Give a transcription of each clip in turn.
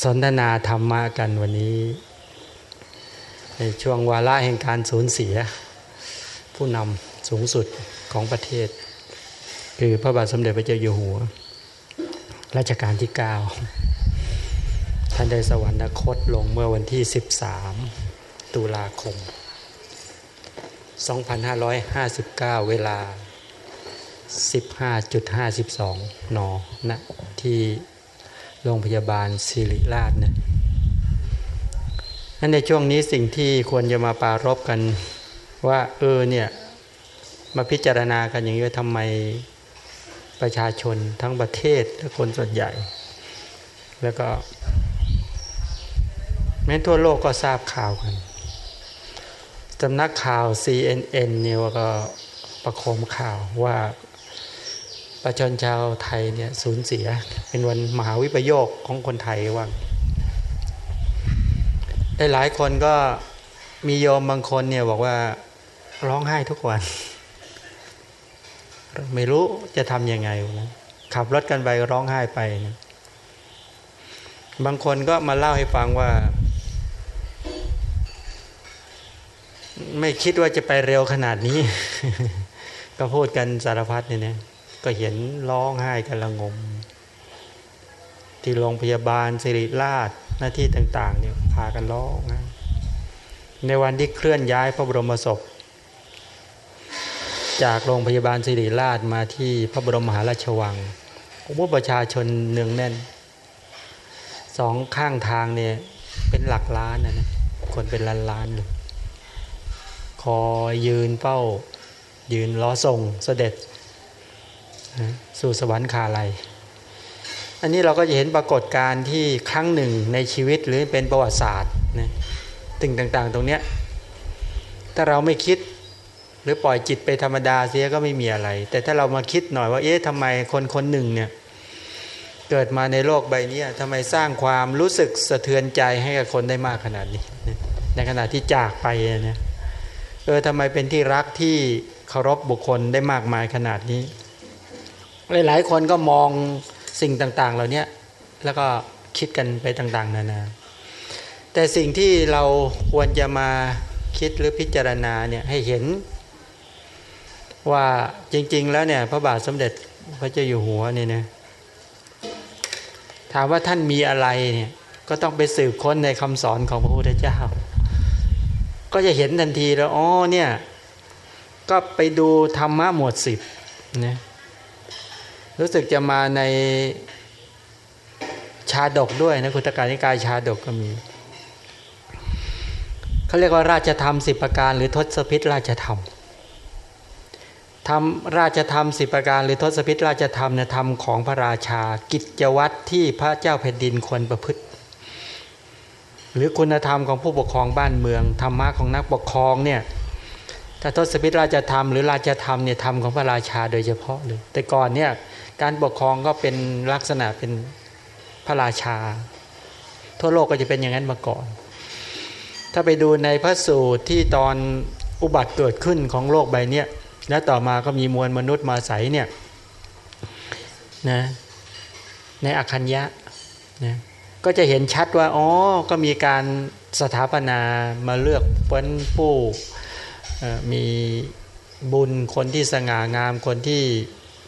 สนทนาธรรมะกันวันนี้ ในช่วงวาระแห่งการสูญเสีย ผู้นำสูงสุดของประเทศ คือพระบาทสมเด็จพระเจ้าอยู่หัวรัชกาลที่ 9 ท่านได้สวรรคตลงเมื่อวันที่ 13 ตุลาคม 2559 เวลา 15.52 น ณ ที่ โรงพยาบาลศิริราชนะนั่นในช่วงนี้สิ่งที่ควรจะมาปารบกันว่าเออเนี่ยมาพิจารณากันอย่างนี้ว่าทำไมประชาชนทั้งประเทศและคนส่วนใหญ่ แล้วก็แม้ทั่วโลกก็ทราบข่าวกันสำนักข่าว CNN เนี่ยก็ประโคมข่าวว่า ประชาชนชาวไทยเนี่ยสูญเสีย เป็นวันมหาวิปโยคของคนไทยว่างได้หลายคนก็มีโยมบางคนเนี่ยบอกว่าร้องไห้ทุกวัน ไม่รู้จะทำยังไงนะขับรถกันไปร้องไห้ไปนะบางคนก็มาเล่าให้ฟังว่า ไม่คิดว่าจะไปเร็วขนาดนี้ ก็พูดกันสารพัดเนี่ยนะ ก็เห็นร้องไห้กันละงม ที่โรงพยาบาลสิริราชหน้าที่ต่างๆเนี่ยพากันร้องในวันที่เคลื่อนย้ายพระบรมศพ จากโรงพยาบาลสิริราชมาที่พระบรมมหาราชวังผมว่าประชาชนเนืองแน่นสองข้างทางเนี่ยเป็นหลักล้านนะนะคนเป็นล้านล้านเลยคอยยืนเป้ายืนล้อส่งเสด็จ สู่สวรรค์คาลัยอันนี้เราก็จะเห็นปรากฏการณ์ที่ครั้งหนึ่งในชีวิตหรือเป็นประวัติศาสตร์นะสิ่งต่างๆ ตรงเนี้ยถ้าเราไม่คิดหรือปล่อยจิตไปธรรมดาเสียก็ไม่มีอะไร แต่ถ้าเรามาคิดหน่อยว่าเอ๊ะทำไมคนคนหนึ่งเนี่ยเกิดมาในโลกใบนี้ทำไมสร้างความรู้สึกสะเทือนใจให้กับคนได้มากขนาดนี้ ในขณะที่จากไปเนี่ยเออทำไมเป็นที่รักที่เคารพบุคคลได้มากมายขนาดนี้ หลายๆคนก็มองสิ่งต่างๆ เหล่านี้แล้วก็คิดกันไปต่าง ๆ นานา แต่สิ่งที่เราควรจะมาคิดหรือพิจารณาเนี่ยให้เห็น ว่าจริง ๆ แล้วเนี่ยพระบาทสมเด็จพระเจ้าอยู่หัวเนี่ยนะถามว่าท่านมีอะไรเนี่ยก็ต้องไปสืบค้นในคำสอนของพระพุทธเจ้า ก็จะเห็นทันทีแล้วอ๋อเนี่ยก็ไปดูธรรมะหมวดสิบนะ รู้สึกจะมาในชาดกด้วยนะคุตการนิกายชาดกก็มีเขาเรียกว่าราชธรรมสิบประการหรือทศพิธราชธรรมทำราชธรรมสิบประการหรือทศพิธราชธรรมเนี่ยธรรมของพระราชา กิจวัตรที่พระเจ้าแผ่นดินควรประพฤติ หรือคุณธรรมของผู้ปกครองบ้านเมืองธรรมะของนักปกครองเนี่ยถ้าทศพิธราชธรรมหรือราชธรรมเนี่ยธรรมของพระราชาโดยเฉพาะเลยแต่ก่อนเนี่ย การปกครองก็เป็นลักษณะเป็นพระราชา ทั่วโลกก็จะเป็นอย่างนั้นมาก่อน ถ้าไปดูในพระสูตรที่ตอนอุบัติเกิดขึ้นของโลกใบนี้และต่อมาก็มีมวลมนุษย์มาใสเนี่ยนะในอคัญญะนะก็จะเห็นชัดว่าอ๋อก็มีการสถาปนามาเลือกเป็นผู้มีบุญคนที่สง่างามคนที่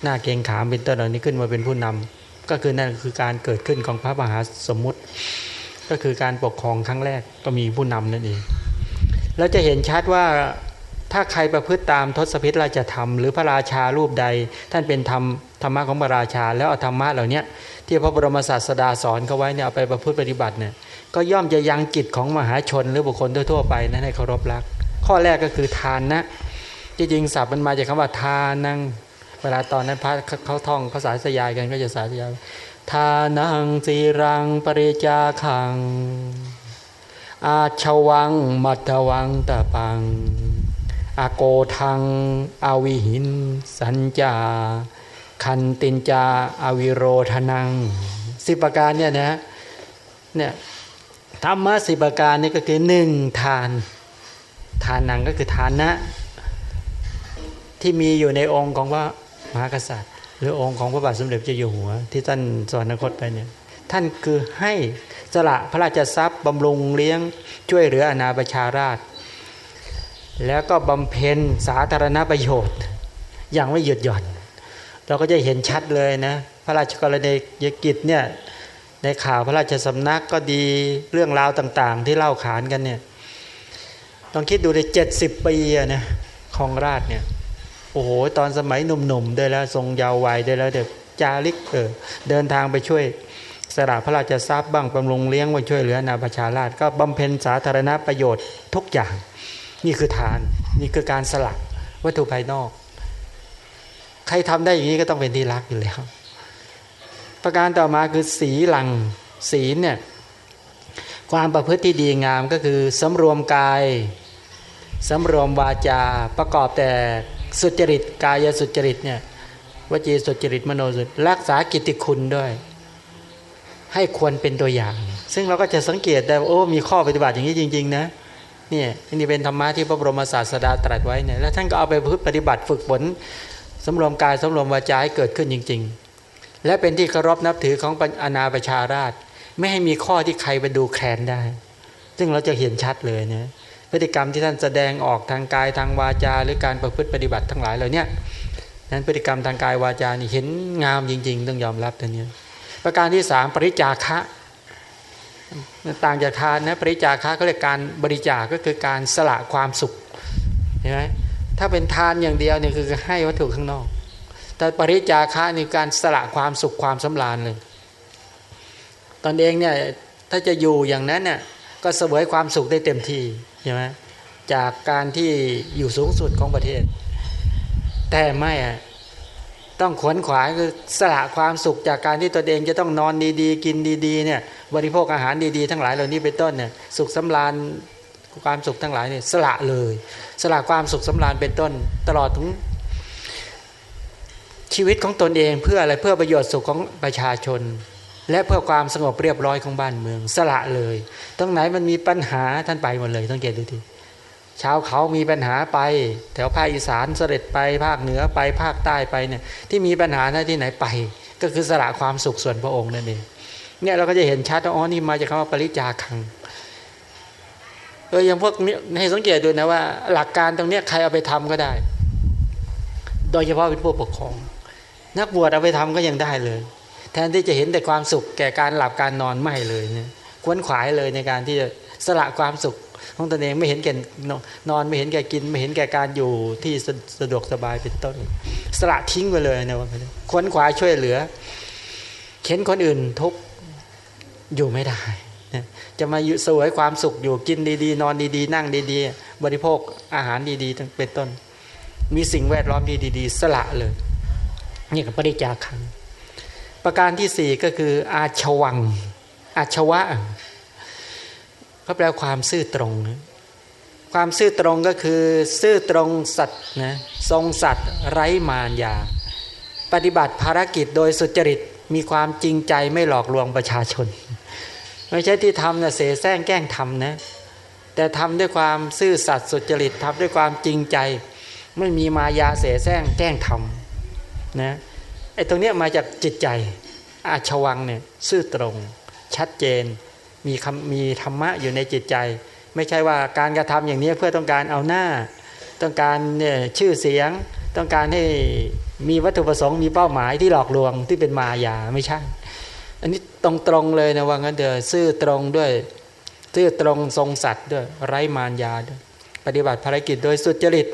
หน้าเกงขามเป็นต้นเหล่านี้ขึ้นมาเป็นผู้นำก็คือนั่นคือการเกิดขึ้นของพระมหาสมมุติ ก็คือการปกครองครั้งแรกก็มีผู้นำนั่นเองแล้วจะเห็นชัดว่าถ้าใครประพฤติตามทศพิธราชธรรมหรือพระราชารูปใด ท่านเป็นธรรมธรรมะของพระราชา แล้วเอาธรรมะเหล่านี้ที่พระบรมศาสดาสอนเขาไว้เนี่ยเอาไปประพฤติปฏิบัติเนี่ยก็ย่อมจะยังจิตของมหาชนหรือบุคคลทั่วๆไปนั้นให้เคารพรัก ข้อแรกก็คือทานนะจริงๆศัพท์มันมาจากคำว่าทานัง เวลาตอนนั้นพระเขาท่องเขาสายสยายกันก็จะสายสยายทานังสีรังปริจาขัง อาชวัง มัตวังตะปัง อาโกทัง อาวิหิน สัญจา คันตินจาอาวิโรธนัง สิบประการเนี่ยนะเนี่ยธรรมะสิบประการนี่ก็คือหนึ่งทาน ทานนังก็คือทานนะ ที่มีอยู่ในองค์ของว่า มหากษัตริย์ หรือองค์ของพระบาทสมเด็จเจ้าอยู่หัว ที่ท่านสอนนคตไปเนี่ยท่านคือให้สละพระราชทรัพย์บำรุงเลี้ยงช่วยเหลืออนาประชาราช แล้วก็บำเพ็ญสาธารณประโยชน์อย่างไม่หยุดหย่อน เราก็จะเห็นชัดเลยนะพระราชกรณียกิจเนี่ยในข่าวพระราชสำนักก็ดีเรื่องราวต่างๆ ที่เล่าขานกันเนี่ยต้องคิดดูในเจ็ดสิบปีนะของราชเนี่ย โอ้โห ตอนสมัยหนุ่มๆด้แล้วทรงยาววัยด้แล้วเด็กจาริกเออเดินทางไปช่วยสละพระราชทรัพย์บ้างบำรุงเลี้ยงไว้ช่วยเหลือนาประชาราชก็บำเพ็ญสาธารณประโยชน์ทุกอย่าง นี่คือทานนี่คือการสละวัตถุภายนอก ใครทำได้อย่างนี้ก็ต้องเป็นที่รักอยู่แล้ว ประการต่อมาคือสีหลังศีลเนี่ยความประพฤติที่ดีงามก็คือสำรวมกายสำรวมวาจาประกอบแต่ สุจริตกายสุจริตเนี่ยวจีสุจริตมโนสุจรักษากิติคุณด้วย ให้ควรเป็นตัวอย่าง ซึ่งเราก็จะสังเกตได้โอ้มีข้อปฏิบัติอย่างนี้จริง ๆ นะเนี่ยนี่เป็นธรรมะที่พระบรมศาสดาตรัสไว้เนี่ยแล้วท่านก็เอาไปพึ่งปฏิบัติฝึกฝนสำรวมกายสำรวมวาจาให้เกิดขึ้นจริง ๆ และเป็นที่เคารพนับถือของอนาประชาราช ไม่ให้มีข้อที่ใครไปดูแคลนได้ ซึ่งเราจะเห็นชัดเลยเนี่ย พฤติกรรมที่ท่านแสดงออกทางกายทางวาจา หรือการประพฤติปฏิบัติทั้งหลายเหล่านี้นั้นพฤติกรรมทางกายวาจานี่เห็นงามจริง ๆ ต้องยอมรับตัวนี้ประการที่สามปริจาคะต่างจากทานนะปริจาคะก็เรียกการบริจาคก็คือการสละความสุขเห็นไหมถ้าเป็นทานอย่างเดียวเนี่ยคือให้วัตถุข้างนอก แต่ปริจาคะนี่การสละความสุขความสำราญเลยตอนเองเนี่ยถ้าจะอยู่อย่างนั้นเนี่ยก็เสวยความสุขได้เต็มที่ ใช่ไหมจากการที่อยู่สูงสุดของประเทศ แต่ไม่อะต้องขวนขวายคือสละความสุขจากการที่ตัวเองจะต้องนอนดีๆ กินดีๆเนี่ยบริโภคอาหารดีๆ ทั้งหลายเหล่านี้เป็นต้นเนี่ยสุขสำราญความสุขทั้งหลายเนี่ยสละเลย สละความสุขสำราญเป็นต้น ตลอดถึงชีวิตของตนเองเพื่ออะไรเพื่อประโยชน์สุขของประชาชน และเพื่อความสงบเรียบร้อยของบ้านเมือง สละเลย ตรงไหนมันมีปัญหาท่านไปหมดเลยต้องเกตดูทีชาวเขามีปัญหาไป แถวภาคอีสานเสด็จไปภาคเหนือไปภาคใต้ไปเนี่ยที่มีปัญหาหน้าที่ไหนไป ก็คือสละความสุขส่วนพระองค์นั่นเองเนี่ยเราก็จะเห็นชัดว่าอ๋อนี่มาจากคำว่าปริจาคังเอออย่างพวกนี้ให้สังเกตดูนะว่า หลักการตรงนี้ใครเอาไปทำก็ได้ โดยเฉพาะเป็นผู้ปกครอง นักบวชเอาไปทำก็ยังได้เลย แทนที่จะเห็นแต่ความสุขแก่การหลับการนอนไม่เลยเนี่ยควนขวายเลยในการที่จะสละความสุขของตนเองไม่เห็นแก่นอนไม่เห็นแก่กิน ไม่เห็นแก่การอยู่ที่สะดวกสบายเป็นต้น สละทิ้งไปเลยนะว่าควนขวายช่วยเหลือเข็นคนอื่นทุกอยู่ไม่ได้จะมาสวยความสุขอยู่กินดีๆ นอนดีๆ นั่งดีๆ บริโภคอาหารดีๆเป็นต้น มีสิ่งแวดล้อมดีๆสละเลยนี่กับปริจาคัง ประการที่สี่ก็คือ อาชวัง อาชวะก็แปลความซื่อตรง ความซื่อตรงก็คือ ซื่อตรงสัตว์นะทรงสัตว์ไร้มารยา ปฏิบัติภารกิจโดยสุจริตมีความจริงใจไม่หลอกลวงประชาชน ไม่ใช่ที่ทำนะเสแสร้งแกล้งทำนะแต่ทำด้วยความซื่อสัตย์สุจริตทำด้วยความจริงใจ ไม่มีมายาเสแสร้งแกล้งทำนะ ไอ้ตรงนี้มาจากจิตใจอาชวังเนี่ยซื่อตรง ชัดเจน มีคำมีธรรมะอยู่ในจิตใจ ไม่ใช่ว่าการกระทำอย่างนี้เพื่อต้องการเอาหน้า ต้องการเนี่ยชื่อเสียง ต้องการให้มีวัตถุประสงค์มีเป้าหมายที่หลอกลวงที่เป็นมายาไม่ใช่ อันนี้ตรงตรงเลยนะว่างั้นเถอะซื่อตรงด้วยซื่อตรงทรงสัตว์ด้วยไร้มารยาด้วยปฏิบัติภารกิจโดยสุจริต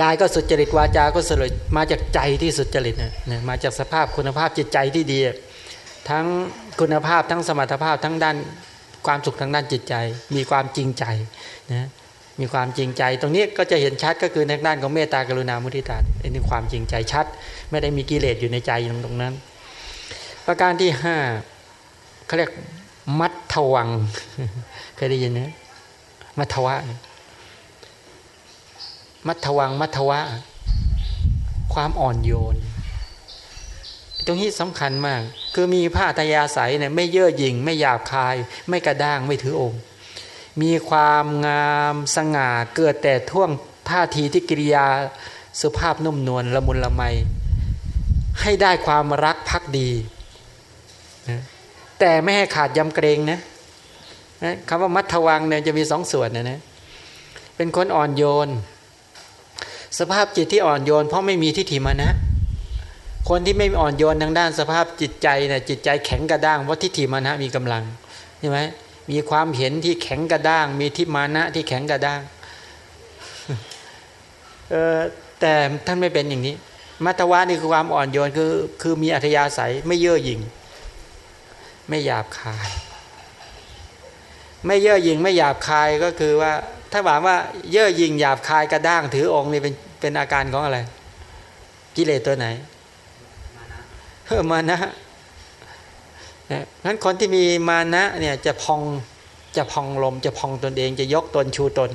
กายก็สุจริตวาจาก็สุจริตมาจากใจที่สุจริตเนะมาจากสภาพคุณภาพจิตใจที่ดี ทั้งคุณภาพทั้งสมรรถภาพทั้งด้านความสุขทางด้านจิตใจ มีความจริงใจนะมีความจริงใจ ตรงนี้ก็จะเห็นชัดก็คือในด้านของเมตตากรุณามุทิตาอันนี้ความจริงใจชัด ไม่ได้มีกิเลสอยู่ในใจตรงนั้น ประการที่ห้าเขาเรียกมัททวังเคยได้ยินไหมมัทวะ มัทวังมัทวะ ความอ่อนโยน ตรงนี้สำคัญมาก คือมีผ้าตยาใสเนี่ยไม่เย่อหยิ่ง ไม่หยาบคาย ไม่กระด้างไม่ถือองค์ มีความงามสง่าเกิดแต่ท่วงท่าทีที่กิริยาสุภาพนุ่มนวลละมุนละไม ให้ได้ความรักพักดีนะแต่ไม่ให้ขาดยำเกรงนะนะคำว่ามัทวังเนี่ยจะมีสองส่วนนะนะเป็นคนอ่อนโยน สภาพจิตที่อ่อนโยน เพราะไม่มีทิฏฐิมานะ คนที่ไม่อ่อนโยนทางด้านสภาพจิตใจเนี่ยจิตใจแข็งกระด้างเพราะทิฏฐิมานะมีกำลังใช่ไหมมีความเห็นที่แข็งกระด้าง มีทิฏมานะที่แข็งกระด้างเออแต่ท่านไม่เป็นอย่างนี้ มัตวะนี่คือความอ่อนโยนคือคือมีอัธยาศัยไม่เย่อหยิ่งไม่หยาบคาย ไม่เย่อหยิ่งไม่หยาบคายก็คือว่า ถ้าบอกว่าเย่อหยิ่งหยาบคายกระด้างถือองค์นี่เป็นเป็นอาการของอะไร กิเลสตัวไหนเออมานะงั้นคนที่มีมานะเนี่ยจะพองจะพองลมจะพองตนเองจะยกตนชูตน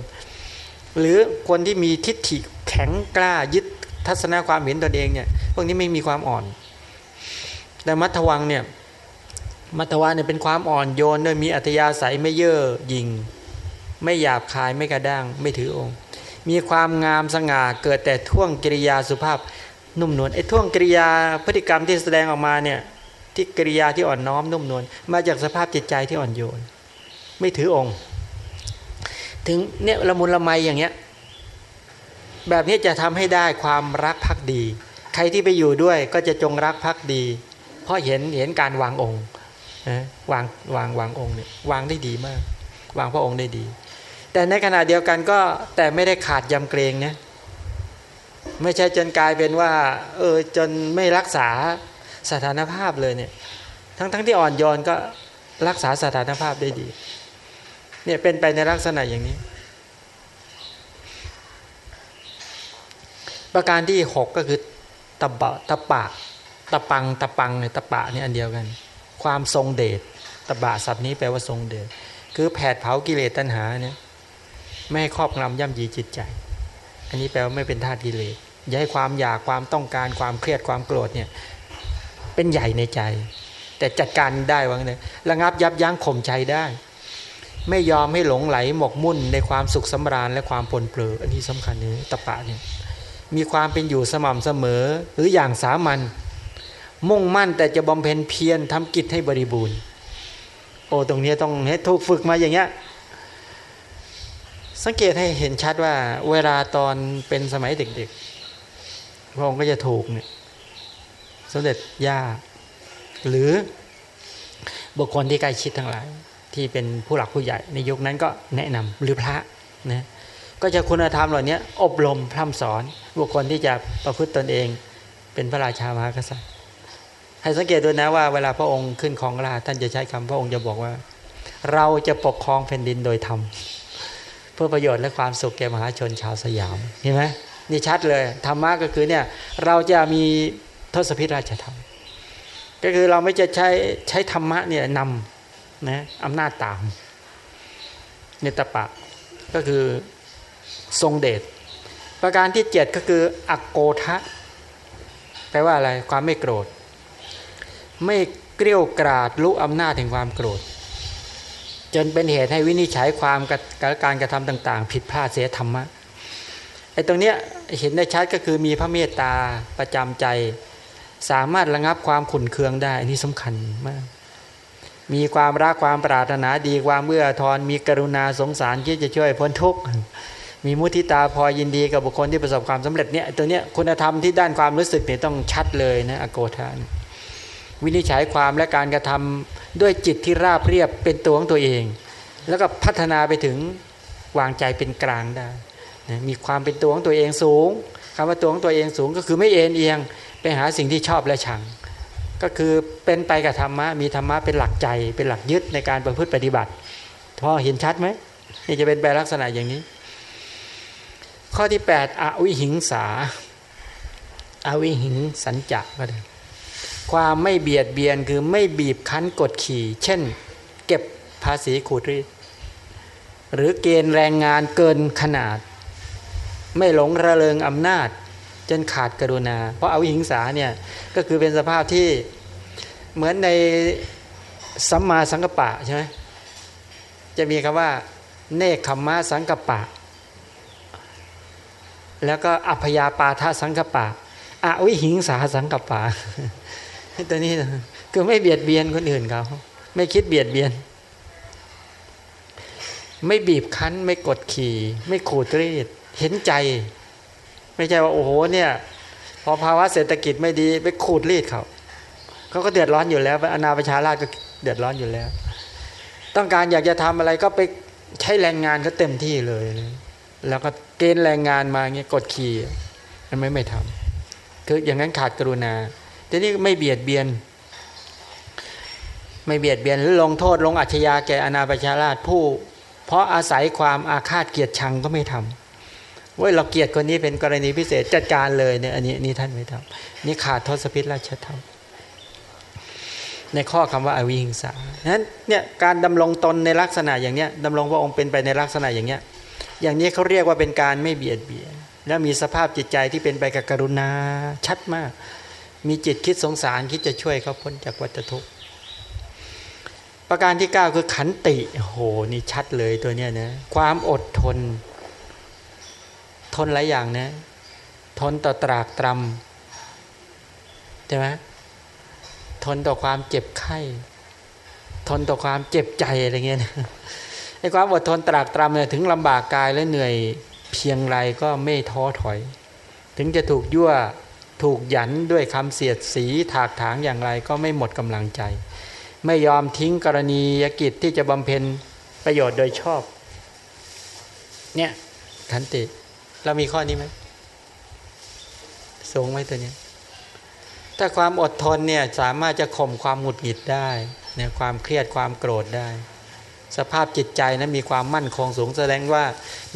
หรือคนที่มีทิฏฐิแข็งกล้ายึดทัศนะความเห็นตนเองเนี่ยพวกนี้ไม่มีความอ่อน แต่มัทวังเนี่ยมัทวะเนี่ยเป็นความอ่อนโยนด้วยมีอัธยาศัยไม่เย่อหยิ่ง ไม่หยาบคายไม่กระด้างไม่ถือองค์ มีความงามสง่าเกิดแต่ท่วงกิริยาสุภาพนุ่มนวลไอ้ท่วงกิริยาพฤติกรรมที่แสดงออกมาเนี่ยที่กิริยาที่อ่อนน้อมนุ่มนวลมาจากสภาพจิตใจที่อ่อนโยน ไม่ถือองค์ ถึงเนี่ยละมุนละไมอย่างเงี้ยแบบนี้จะทำให้ได้ความรักพักดี ใครที่ไปอยู่ด้วยก็จะจงรักพักดี เพราะเห็นเห็นการวางองค์นะวางวางวางองค์เนี่ยวางได้ดีมาก วางพระองค์ได้ดี แต่ในขณะเดียวกันก็แต่ไม่ได้ขาดยำเกรงนะไม่ใช่จนกลายเป็นว่า เออจนไม่รักษาสถานภาพเลยเนี่ย ทั้งทั้งที่อ่อนโยนก็รักษาสถานภาพได้ดี เนี่ยเป็นไปในลักษณะอย่างนี้ ประการที่หกก็คือตะบะตะปะตะปังตะปังเนี่ยตะปะนี่อันเดียวกัน ความทรงเดชตะบะศัพท์นี้แปลว่าทรงเดชคือแผดเผากิเลสตัณหาเนี่ย ไม่ให้ครอบงำย่ำยีจิตใจ อันนี้แปลว่าไม่เป็นธาตุกิเลสอย่าให้ความอยากความต้องการความเครียดความโกรธเนี่ยเป็นใหญ่ในใจ แต่จัดการได้วังเนี่ยระงับยับยั้งข่มใจได้ ไม่ยอมให้หลงไหลหมกมุ่นในความสุขสำราญและความปนเปื้ออันนี้สำคัญนี่ตะปะเนี่ยมีความเป็นอยู่สม่ำเสมอหรืออย่างสามัญมุ่งมั่นแต่จะบำเพ็ญเพียรทำกิจให้บริบูรณ์ โอ้ตรงนี้ต้องให้ถูกฝึกมาอย่างเงี้ย สังเกตให้เห็นชัดว่าเวลาตอนเป็นสมัยเด็กๆพระองค์ก็จะถูกเนี่ยสมเด็จย่า หรือบุคคลที่ใกล้ชิดทั้งหลาย ที่เป็นผู้หลักผู้ใหญ่ในยุคนั้นก็แนะนำหรือพระนะก็จะคุณธรรมเหล่านี้อบรมพร่ำสอนบุคคลที่จะประพฤติตนเอง เป็นพระราชามหากษัตริย์ ให้สังเกตดูนะว่าเวลาพระองค์ขึ้นของราท่านจะใช้คำพระองค์จะบอกว่า เราจะปกครองแผ่นดินโดยธรรม เพื่อประโยชน์และความสุขแก่มหาชนชาวสยามเห็นไหมนี่ชัดเลยธรรมะก็คือเนี่ยเราจะมีทศพิราชธรรม ก็คือเราไม่จะใช้ใช้ธรรมะเนี่ยนำนะอำนาจตามเนตปะก็คือทรงเดชประการที่เจ็ดก็คืออักโกทะแปลว่าอะไรความไม่โกรธ ไม่เกลี้ยกราดรู้อำนาจแห่งความโกรธ จนเป็นเหตุให้วินิจฉัยความการกระทำต่าง ๆ ผิดพลาดเสียธรรมะไอ้ตรงเนี้ยเห็นได้ชัดก็คือมีพระเมตตาประจำใจ สามารถระงับความขุ่นเคืองได้อันนี้สำคัญมาก มีความรักความปรารถนาดีความเมื่อทอนมีกรุณาสงสารที่จะช่วยพ้นทุกข์มีมุทิตาพอยินดีกับบุคคลที่ประสบความสำเร็จเนี่ยตัวเนี้ยคุณธรรมที่ด้านความรู้สึกเนี่ยต้องชัดเลยนะอโกธาน วินิจฉัยความและการกระทำด้วยจิตที่ราบเรียบเป็นตัวของตัวเอง แล้วก็พัฒนาไปถึงวางใจเป็นกลางได้นะมีความเป็นตัวของตัวเองสูงคำว่าตัวของตัวเองสูงก็คือไม่เอ็นเอียงไปหาสิ่งที่ชอบและชัง ก็คือเป็นไปกับธรรมะมีธรรมะเป็นหลักใจเป็นหลักยึดในการประพฤติปฏิบัติพอเห็นชัดไหมนี่จะเป็นไปลักษณะอย่างนี้ ข้อที่ 8 อวิหิงสาอาวิหิงสัญจะก็ได้ ความไม่เบียดเบียนคือไม่บีบคั้นกดขี่ เช่น เก็บภาษีขูดรีดหรือเกณฑ์แรงงานเกินขนาด ไม่หลงระเริงอำนาจ จนขาดกรุณา เพราะอาวิหิงสาเนี่ยก็คือเป็นสภาพที่เหมือนในสัมมาสังกปะใช่ไหมจะมีคำว่า เนคขมมะสังกปะ แล้วก็อัพยาปาทาสังกปะอวิหิงสาสังกปะ ตัวนี้คือไม่เบียดเบียนคนอื่นเขาไม่คิดเบียดเบียน ไม่บีบคั้น ไม่กดขี่ ไม่ขูดรีด เห็นใจ ไม่ใช่ว่าโอ้โหเนี่ย พอภาวะเศรษฐกิจไม่ดี ไปขูดรีดเขาเขาก็เดือดร้อนอยู่แล้วอนาประชาราชก็เดือดร้อนอยู่แล้ว ต้องการอยากจะทำอะไรก็ไปใช้แรงงานก็เต็มที่เลย แล้วก็เกณฑ์แรงงานมาเงี้ยกดขี่มันไม่ไม่ทำคืออย่างนั้นขาดกรุณา ทีนี้ไม่เบียดเบียน ไม่เบียดเบียนหรือลงโทษลงอัจฉริยะแก่อนาประชาราชผู้ เพราะอาศัยความอาฆาตเกียรติชังก็ไม่ทำว่าเราเกียรติคนนี้เป็นกรณีพิเศษจัดการเลยเนี่ยอันนี้นี่ท่านไม่ทำนี่ขาดทศพิธราชธรรมในข้อคำว่าอาวิหิงสานั้นเนี่ยการดำรงตนในลักษณะอย่างเนี้ยดำรงพระองค์เป็นไปในลักษณะอย่างเนี้ยอย่างนี้เขาเรียกว่าเป็นการไม่เบียดเบียน และมีสภาพจิตใจที่เป็นไปกับกรุณาชัดมาก มีจิตคิดสงสารคิดจะช่วยเขาพ้นจากวัฏทุกข์ประการที่ 9 คือขันติโหนี่ชัดเลยตัวเนี้ยนะความอดทน ทนหลายอย่างนะทนต่อตรากตรำใช่ไหมทนต่อความเจ็บไข้ ทนต่อความเจ็บใจอะไรเงี้ยไอ้ความอดทนตรากตรำเนี่ยถึงลำบากกายและเหนื่อยเพียงไรก็ไม่ท้อถอย ถึงจะถูกยั่ว ถูกหยันด้วยคำเสียดสีถากถางอย่างไรก็ไม่หมดกำลังใจ ไม่ยอมทิ้งกรณียกิจที่จะบำเพ็ญประโยชน์โดยชอบ เนี่ยขันติ เรามีข้อนี้ไหมสูงไหมตัวนี้ ถ้าความอดทนเนี่ยสามารถจะข่มความหงุดหงิดได้เนี่ยความเครียดความโกรธได้ สภาพจิตใจนะมีความมั่นคงสูงแสดงว่า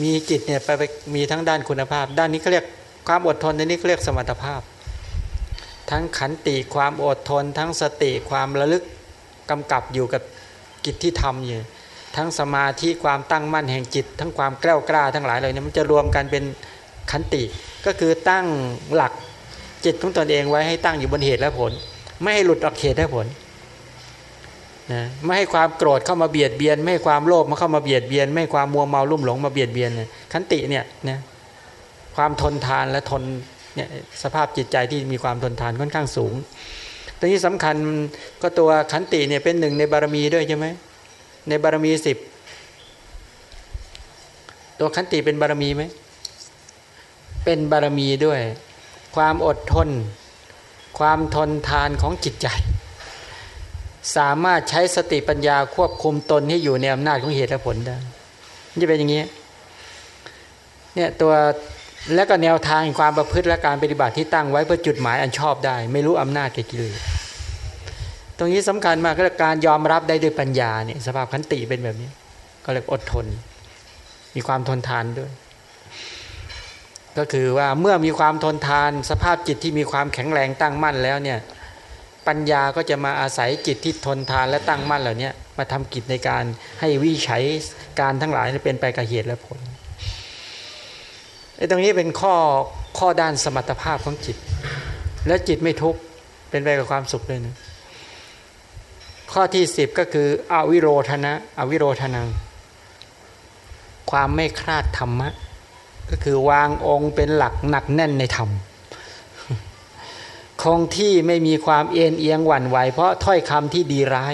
มีจิตเนี่ยไปไปมีทั้งด้านคุณภาพ ด้านนี้เขาเรียก ความอดทนในนี้เรียกสมรรถภาพ ทั้งขันติความอดทน ทั้งสติความระลึกกำกับอยู่กับกิจที่ทำอยู่ทั้งสมาธิความตั้งมั่นแห่งจิต ทั้งความกล้ากล้าทั้งหลายเลยเนี่ยมันจะรวมกันเป็นขันติก็คือตั้งหลักจิตของตนเองไว้ให้ตั้งอยู่บนเหตุและผล ไม่ให้หลุดออกเหตุและผลนะไม่ให้ความโกรธเข้ามาเบียดเบียน ไม่ให้ความโลภมาเข้ามาเบียดเบียน ไม่ให้ความมัวเมาลุ่มหลงมาเบียดเบียนเนี่ยขันติเนี่ยนะ ความทนทานและทนเนี่ยสภาพจิตใจที่มีความทนทานค่อนข้างสูงตรงนี้สำคัญก็ตัวขันติเนี่ยเป็นหนึ่งในบารมีด้วยใช่ไหมในบารมีสิบตัวขันติเป็นบารมีไหมเป็นบารมีด้วย ความอดทน ความทนทานของจิตใจ สามารถใช้สติปัญญาควบคุมตนให้อยู่ในอำนาจของเหตุและผลได้จะเป็นอย่างนี้เนี่ยตัว และก็แนวทางความประพฤติและการปฏิบัติที่ตั้งไว้เพื่อจุดหมายอันชอบได้ ไม่รู้อำนาจกิเลสตรงนี้สำคัญมากก็คือการยอมรับได้ด้วยปัญญาเนี่ยสภาพขันติเป็นแบบนี้ ก็เรียกอดทน มีความทนทานด้วย ก็คือว่าเมื่อมีความทนทาน สภาพจิตที่มีความแข็งแรงตั้งมั่นแล้วเนี่ยปัญญาก็จะมาอาศัยจิตที่ทนทานและตั้งมั่นเหล่านี้มาทำกิจในการให้วิใช้การทั้งหลายเป็นไปกับเหตุและผล ไอ้ตรงนี้เป็นข้อข้อด้านสมรรถภาพของจิต และจิตไม่ทุกข์เป็นไปกับความสุขเลยนะข้อที่สิบก็คืออวิโรธนะ อวิโรธนัง ความไม่คลาดธรรมะ ก็คือวางองค์เป็นหลักหนักแน่นในธรรมคงที่ไม่มีความเอ็นเอียงหวั่นไหวเพราะถ้อยคำที่ดีร้าย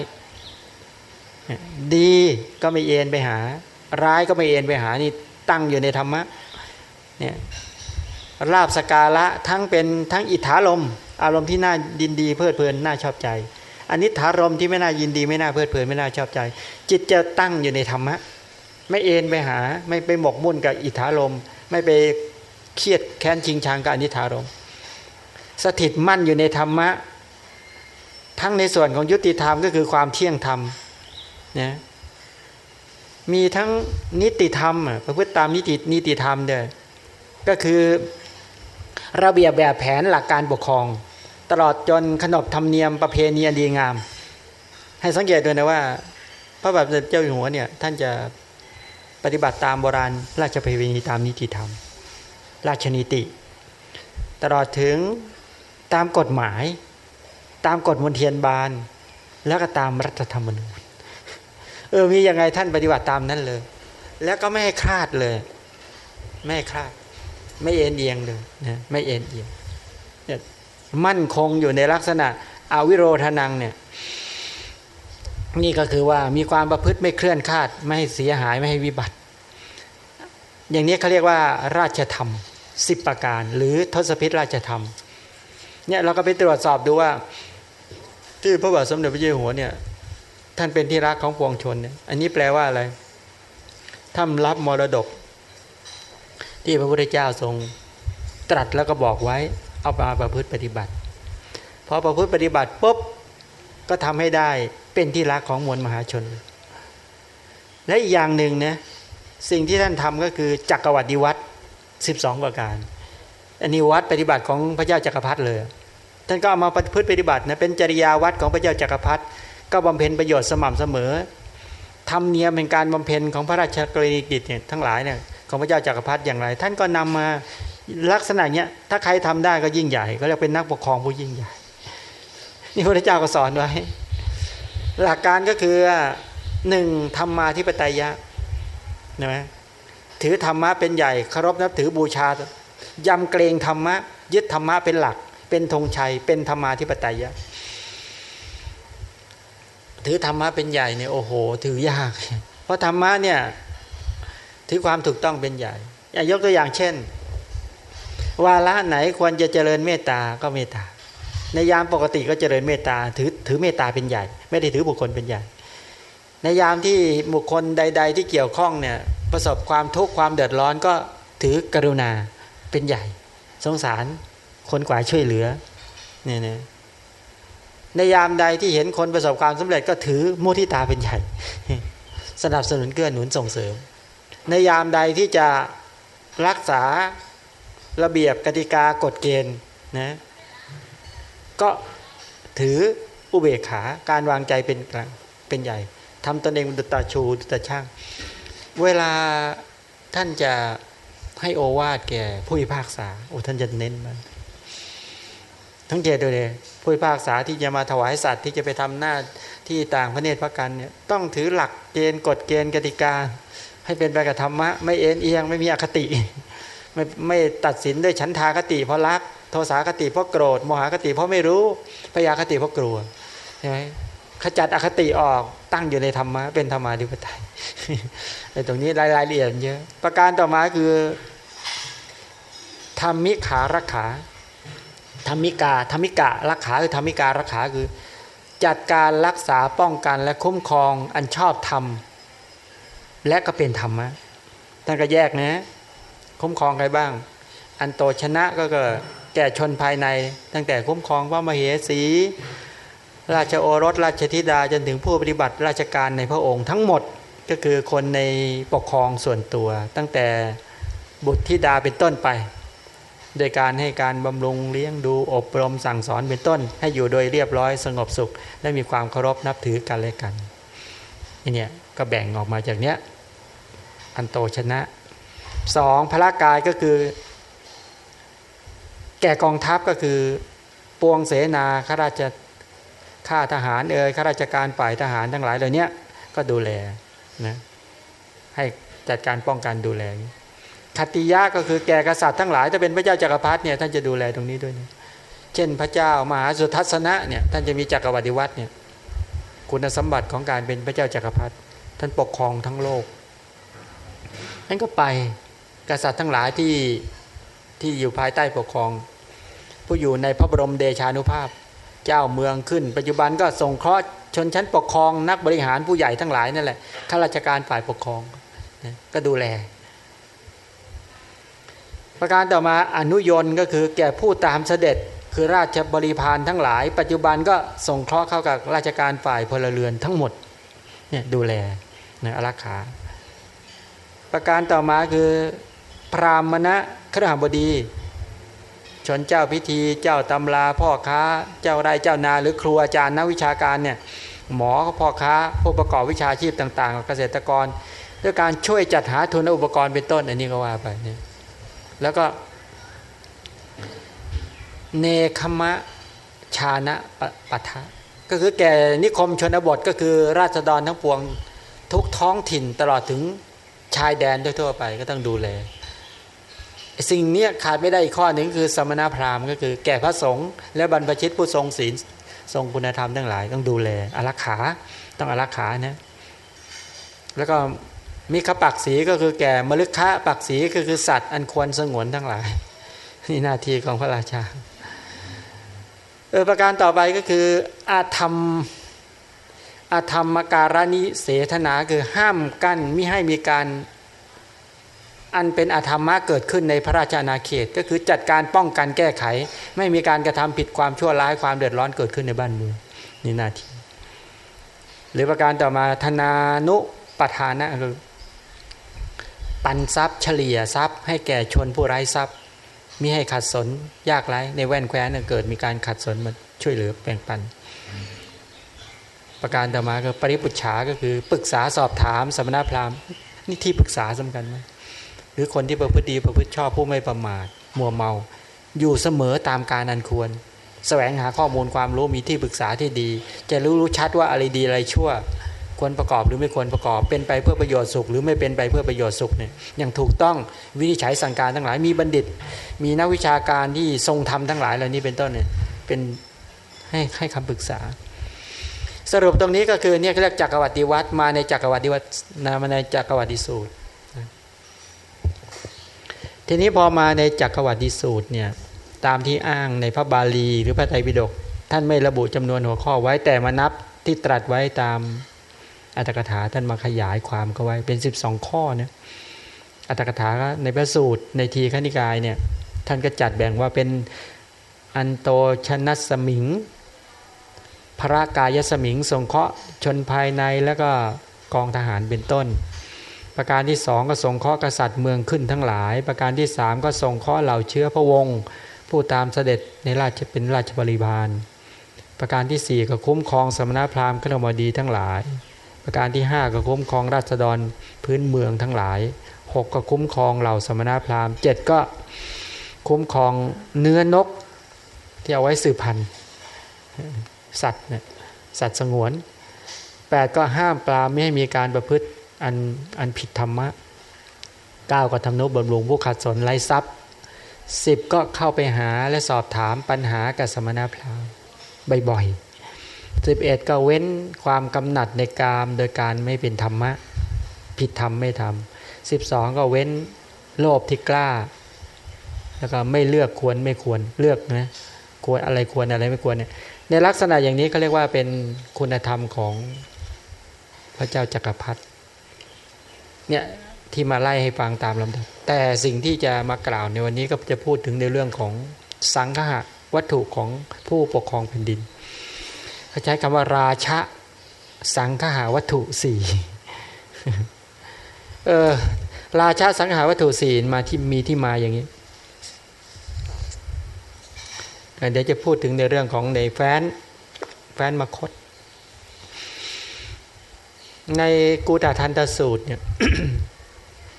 ดีก็ไม่เอ็นไปหา ร้ายก็ไม่เอ็นไปหานี่ตั้งอยู่ในธรรมะ เนี่ยราบสกาละทั้งเป็นทั้งอิทธารม อารมณ์ที่น่าดินดีเพลิดเพลินน่าชอบใจอันนี้ถารมที่ไม่น่ายินดีไม่น่าเพลิดเพลินไม่น่าชอบใจ จิตจะตั้งอยู่ในธรรมะ ไม่เอ็นไปหา ไม่ไปหมกมุ่นกับอิทธารม ไม่ไปเครียดแค้นชิงชังกับอนิธารม สถิตมั่นอยู่ในธรรมะ ทั้งในส่วนของยุติธรรมก็คือความเที่ยงธรรมนะมีทั้งนิติธรรมประพฤติตามนิตินิติธรรมเด้อ ก็คือระเบียบแบบแผนหลักการปกครอง ตลอดจนขนบธรรมเนียมประเพณีอันดีงาม ให้สังเกตด้วยนะว่า พระบาทเจเจ้าอยู่หัวเนี่ยท่านจะปฏิบัติตามโบราณราชประเพณีตามนิติธรรม ราชนิติ ตลอดถึงตามกฎหมาย ตามกฎมนเทียนบาน แล้วก็ตามรัฐธรรมนูญเออมียังไงท่านปฏิบัติตามนั้นเลย แล้วก็ไม่ให้คลาดเลย ไม่ให้คลาด ไม่เอ็นเอียงเลยนะไม่เอ็นเอียงเนี่ยมั่นคงอยู่ในลักษณะอาวิโรธนังเนี่ยนี่ก็คือว่ามีความประพฤติไม่เคลื่อนคาด ไม่ให้เสียหายไม่ให้วิบัติ อย่างนี้เขาเรียกว่าราชธรรมสิบประการ หรือทศพิธราชธรรมเนี่ยเราก็ไปตรวจสอบดูว่า ที่พระบาทสมเด็จพระเจ้าอยู่หัวเนี่ยท่านเป็นที่รักของปวงชนเนี่ยอันนี้แปลว่าอะไรท่านรับมรดก ที่พระพุทธเจ้าทรงตรัสแล้วก็บอกไว้ เอามาประพฤติปฏิบัติพอประพฤติปฏิบัติปุ๊บก็ทำให้ได้เป็นที่รักของมวลมหาชน และอีกอย่างหนึ่งนะสิ่งที่ท่านทำก็คือจักรวรรดิวัตรสิบสองประการ อันนี้วัดปฏิบัติของพระเจ้าจักรพรรดิเลย ท่านก็เอามาประพฤติปฏิบัตินะเป็นจริยาวัดของพระเจ้าจักรพรรดิก็บำเพ็ญประโยชน์สม่ำเสมอทำเนียมเป็นการบำเพ็ญของพระราชกรณียกิจเนี่ยทั้งหลายเนี่ย ของพระเจ้าจักรพรรดิอย่างไร ท่านก็นำมาลักษณะเนี้ยถ้าใครทำได้ก็ยิ่งใหญ่ ก็เรียกเป็นนักปกครองผู้ยิ่งใหญ่ นี่พระเจ้าก็สอนไว้หลักการก็คือหนึ่งธรรมาธิปไตยะนะถือธรรมะเป็นใหญ่เคารพนับถือบูชายำเกรงธรรมะ ยึดธรรมะเป็นหลัก เป็นธงชัย เป็นธรรมาธิปไตยะถือธรรมะเป็นใหญ่เนี่ยโอ้โห ถือยาก เพราะธรรมะเนี่ย ถือความถูกต้องเป็นใหญ่ยกตัวอย่างเช่น วาระไหนควรจะเจริญเมตตาก็เมตตา ในยามปกติก็เจริญเมตตาถือถือเมตตาเป็นใหญ่ ไม่ได้ถือบุคคลเป็นใหญ่ ในยามที่บุคคลใด ๆ ที่เกี่ยวข้องเนี่ยประสบความทุกข์ความเดือดร้อนก็ถือกรุณาเป็นใหญ่ สงสารคนกว่าช่วยเหลือเนี่ยนในยามใดที่เห็นคนประสบความสำเร็จก็ถือมุทิตาเป็นใหญ่ สนับสนุนเกื้อหนุนส่งเสริม ในยามใดที่จะรักษาระเบียบกติกากฎเกณฑ์นะก็ถืออุเบกขาการวางใจเป็นกลางเป็นใหญ่ทำตนเองดุจตาชูดุจตาช่าง เวลาท่านจะให้โอวาดแก่ผู้พิพากษาโอ้ท่านจะเน้นมันทั้งเจดูเลยผู้พิพากษาที่จะมาถวายสัตว์ที่จะไปทำหน้าที่ต่างพระเนตรพระกันเนี่ยต้องถือหลักเกณฑ์กฎเกณฑ์กติกา ให้เป็นไปกับธรรมะ ไม่เอ็นเอียงไม่มีอคติ ไม่ไม่ตัดสินด้วยฉันทากติเพราะรัก โทสาคติเพราะโกรธโมหคติเพราะไม่รู้พยาคติเพราะกลัวใช่ไหมขจัดอคติออกตั้งอยู่ในธรรมะเป็นธรรมาธิปไตยไอ้ตรงนี้รายละเอียดเยอะประการต่อมาคือธรรมิขารักขาธรรมิกาธรรมิกะรักขาคือธรรมิการักขาคือ จัดการรักษาป้องกันและคุ้มครองอันชอบธรรม และก็เป็นธรรมะท่านก็แยกนะ คุ้มครองใครบ้าง อันโตชนะก็เกิดแก่ชนภายใน ตั้งแต่คุ้มครองพระมเหสี ราชโอรสราชธิดาจนถึงผู้ปฏิบัติราชการในพระองค์ทั้งหมดก็คือคนในปกครองส่วนตัว ตั้งแต่บุตรธิดาเป็นต้นไป โดยการให้การบำรุงเลี้ยงดูอบรมสั่งสอนเป็นต้น ให้อยู่โดยเรียบร้อยสงบสุข และมีความเคารพนับถือกันและกันนี่เนี่ยก็แบ่งออกมาจากเนี้ย อันโตชนะสองพระกายก็คือ แก่กองทัพก็คือปวงเสนาข้าราชข้าทหารเอ่ยข้าราชการฝ่ายทหารทั้งหลายเหล่านี้ก็ดูแลนะให้จัดการป้องกันดูแลคติยะก็คือแก่กษัตริย์ทั้งหลายถ้าเป็นพระเจ้าจักรพรรดิเนี่ยท่านจะดูแลตรงนี้ด้วยนะเช่นพระเจ้ามหาสุทัศนะเนี่ยท่านจะมีจักรวรรดิวัตเนี่ยคุณสมบัติของการเป็นพระเจ้าจักรพรรดิท่านปกครองทั้งโลก ท่านก็ไปกษัตริย์ทั้งหลายที่ที่อยู่ภายใต้ปกครอง ผู้อยู่ในพระบรมเดชานุภาพ เจ้าเมืองขึ้น ปัจจุบันก็ส่งเคราะห์ชนชั้นปกครอง นักบริหารผู้ใหญ่ทั้งหลายนั่นแหละข้าราชการฝ่ายปกครองก็ดูแล ประการต่อมาอนุยนก็คือแก่ผู้ตามเสด็จคือราชบริพารทั้งหลาย ปัจจุบันก็ส่งเคราะห์เข้ากับราชการฝ่ายพลเรือนทั้งหมดเนี่ยดูแลนะอารักขา ประการต่อมาคือพรามณะขรหบดี ชนเจ้าพิธีเจ้าตำราพ่อค้าเจ้าไร่เจ้านาหรือครูอาจารย์นักวิชาการเนี่ยหมอพ่อค้าผู้ประกอบวิชาชีพต่างๆ เกษตรกร ด้วยการช่วยจัดหาทุนอุปกรณ์เป็นต้นอันนี้ก็ว่าไปเนี่ยแล้วก็ เนคมะชานะปะทะก็คือแก่นิคมชนบทก็คือราษฎรทั้งปวงทุกท้องถิ่นตลอดถึง ชายแดนทั่วไปก็ต้องดูแล สิ่งนี้ขาดไม่ได้อีกข้อหนึ่งคือสมณพราหมณ์ก็คือแก่พระสงฆ์และบรรพชิตผู้ทรงศีลทรงคุณธรรมทั้งหลายต้องดูแลอารักขาต้องอารักขานะแล้วก็มีขปักสีก็คือแก่มลึกคะปักสีก็คือสัตว์อันควรสงวนทั้งหลาย นี่หน้าที่ของพระราชาเออประการต่อไปก็คืออาธรรม อาธรรมการณิเสธนาคือห้ามกั้นไม่ให้มีการอันเป็นอาธรรมะเกิดขึ้นในพระราชาณาเขต ก็คือจัดการป้องกันแก้ไข ไม่มีการกระทำผิดความชั่วร้ายความเดือดร้อนเกิดขึ้นในบ้านเมืองนี่หน้าที่หรือประการต่อมาธนานุปทานะคือปันทรัพย์เฉลี่ยทรัพย์ให้แก่ชนผู้ไร้ทรัพย์มิให้ขัดสนยากไร้ในแว่นแคว้นเกิดมีการขัดสนมาช่วยเหลือแบ่งปัน ประการต่อมาคือปริปุจฉาก็คือปรึกษาสอบถามสมณพราหมณ์นี่ที่ปรึกษาสำคัญไหมหรือคนที่ประพฤติดีประพฤติชอบผู้ไม่ประมาทมัวเมา อยู่เสมอตามการอันควรแสวงหาข้อมูลความรู้มีที่ปรึกษาที่ดี จะรู้รู้ชัดว่าอะไรดีอะไรชั่ว ควรประกอบหรือไม่ควรประกอบ เป็นไปเพื่อประโยชน์สุข หรือไม่เป็นไปเพื่อประโยชน์สุขเนี่ยอย่างถูกต้องวินิจฉัยสั่งการทั้งหลายมีบัณฑิต มีนักวิชาการที่ทรงธรรมทั้งหลายเหล่านี้เป็นต้นเนี่ยเป็นให้ให้คำปรึกษา สรุปตรงนี้ก็คือเนี่ยเรียกจักรวรรดิวัดมาในจักรวรรดิวัดนามาในจักรวรรดิสูตร ทีนี้พอมาในจักรวรรดิสูตรเนี่ยตามที่อ้างในพระบาลี หรือพระไตรปิฎกท่านไม่ระบุจำนวนหัวข้อไว้แต่มานับที่ตรัสไว้ตามอัตถกถาท่านมาขยายความก็ไว้เป็น 12 ข้อเนี่ยอัตถกถาในพระสูตรในทีขณิกายเนี่ยท่านก็จัดแบ่งว่าเป็นอันโตชนะสมิง พระกายสมิงสงเคราะห์ชนภายในแล้วก็กองทหารเป็นต้น ประการที่สองก็ทรงเคราะห์กษัตริย์เมืองขึ้นทั้งหลาย ประการที่สามก็ทรงเคราะห์เหล่าเชื้อพระวงศ์ผู้ตามเสด็จในราชเป็นราชบริพารประการที่สี่ก็คุ้มครองสมณพราหมณ์ขนมดีทั้งหลาย ประการที่ห้าก็คุ้มครองราษฎรพื้นเมืองทั้งหลายหกก็คุ้มครองเหล่าสมณพราหมณ์เจ็ดก็คุ้มครองเนื้อนกที่เอาไว้สืบพันธุ์ สัตว์เนี่ยสัตว์สงวนแปดก็ห้ามปลาไม่ให้มีการประพฤติอันอันผิดธรรมะเก้าก็ทำนุบำรุงผู้ขัดสนไร้ทรัพย์สิบก็เข้าไปหาและสอบถามปัญหากับสมณพราหมณ์บ่อยๆสิบเอ็ดก็เว้นความกำหนัดในกามโดยการไม่เป็นธรรมะ ผิดธรรมไม่ทำสิบสองก็เว้นโลภที่กล้า แล้วก็ไม่เลือกควรไม่ควรเลือกนะควรอะไรควรอะไรไม่ควรเนี่ย ในลักษณะอย่างนี้เขาเรียกว่าเป็นคุณธรรมของพระเจ้าจักรพรรดิเนี่ยที่มาไล่ให้ฟังตามลำดับแต่สิ่งที่จะมากล่าวในวันนี้ก็จะพูดถึงในเรื่องของสังฆะวัตถุของผู้ปกครองแผ่นดินเขาใช้คำว่าราชะสังฆะวัตถุสี่เออราชาสังหาวัตถุสี่มาที่มีที่มาอย่างนี้ เดี๋ยวจะพูดถึงในเรื่องของในแฟนแฟนมคต ในกูตาทันตสูตรเนี่ย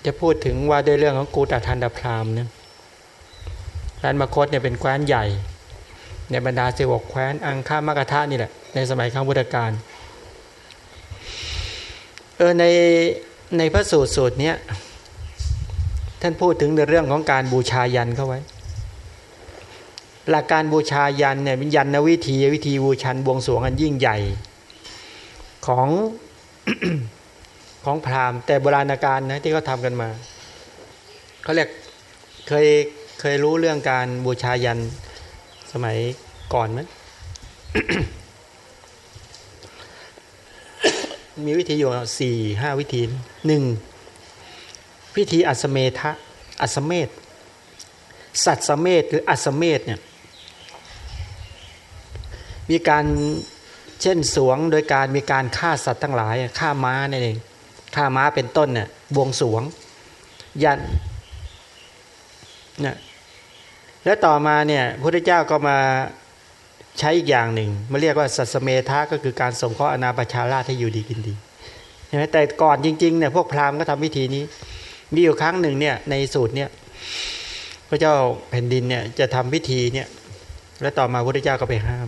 จะพูดถึงว่าด้วยเรื่องของกูตาทันตพรามเนี่ยแคว้นมคตเนี่ยเป็นแคว้นใหญ่ ในบรรดาสิบกแคว้นอังคามกทะนี่แหละในสมัยข้างพุทธกาลเออในในพระสูตรสูตรเนี้ยท่านพูดถึงในเรื่องของการบูชายันเข้าไว้ หลักการบูชายันเนี่ยวิญญาณวิธีวิธีบูชันบวงสรวงอันยิ่งใหญ่ของของพราหมณ์แต่โบราณการนะที่เขาทากันมาเขาเรียกเคยเคยรู้เรื่องการบูชายันสมัยก่อนไหมมีวิธีอยู่สี่ห้าวิธีหนึ่งพิธีอัสเมทะอัสเมธสัตสเมธหรืออัสเมธเนี่ย มีการเช่นสวงโดยการมีการฆ่าสัตว์ทั้งหลายฆ่าม้านั่นเองฆ่าม้าเป็นต้นเนี่ยบวงสวง ยันเนี่ยแล้วต่อมาเนี่ยพระพุทธเจ้าก็มาใช้อีกอย่างหนึ่งมาเรียกว่าสัสเมธาก็คือการส่งข้ออนาปชาราให้อยู่ดีกินดีใช่ไหมแต่ก่อนจริงๆเนี่ยพวกพราหมณ์ก็ทำวิธีนี้ มีอยู่ครั้งหนึ่งเนี่ยในสูตรเนี่ยพระเจ้าแผ่นดินเนี่ยจะทำพิธีเนี่ยแล้วต่อมาพระพุทธเจ้าก็ไปห้าม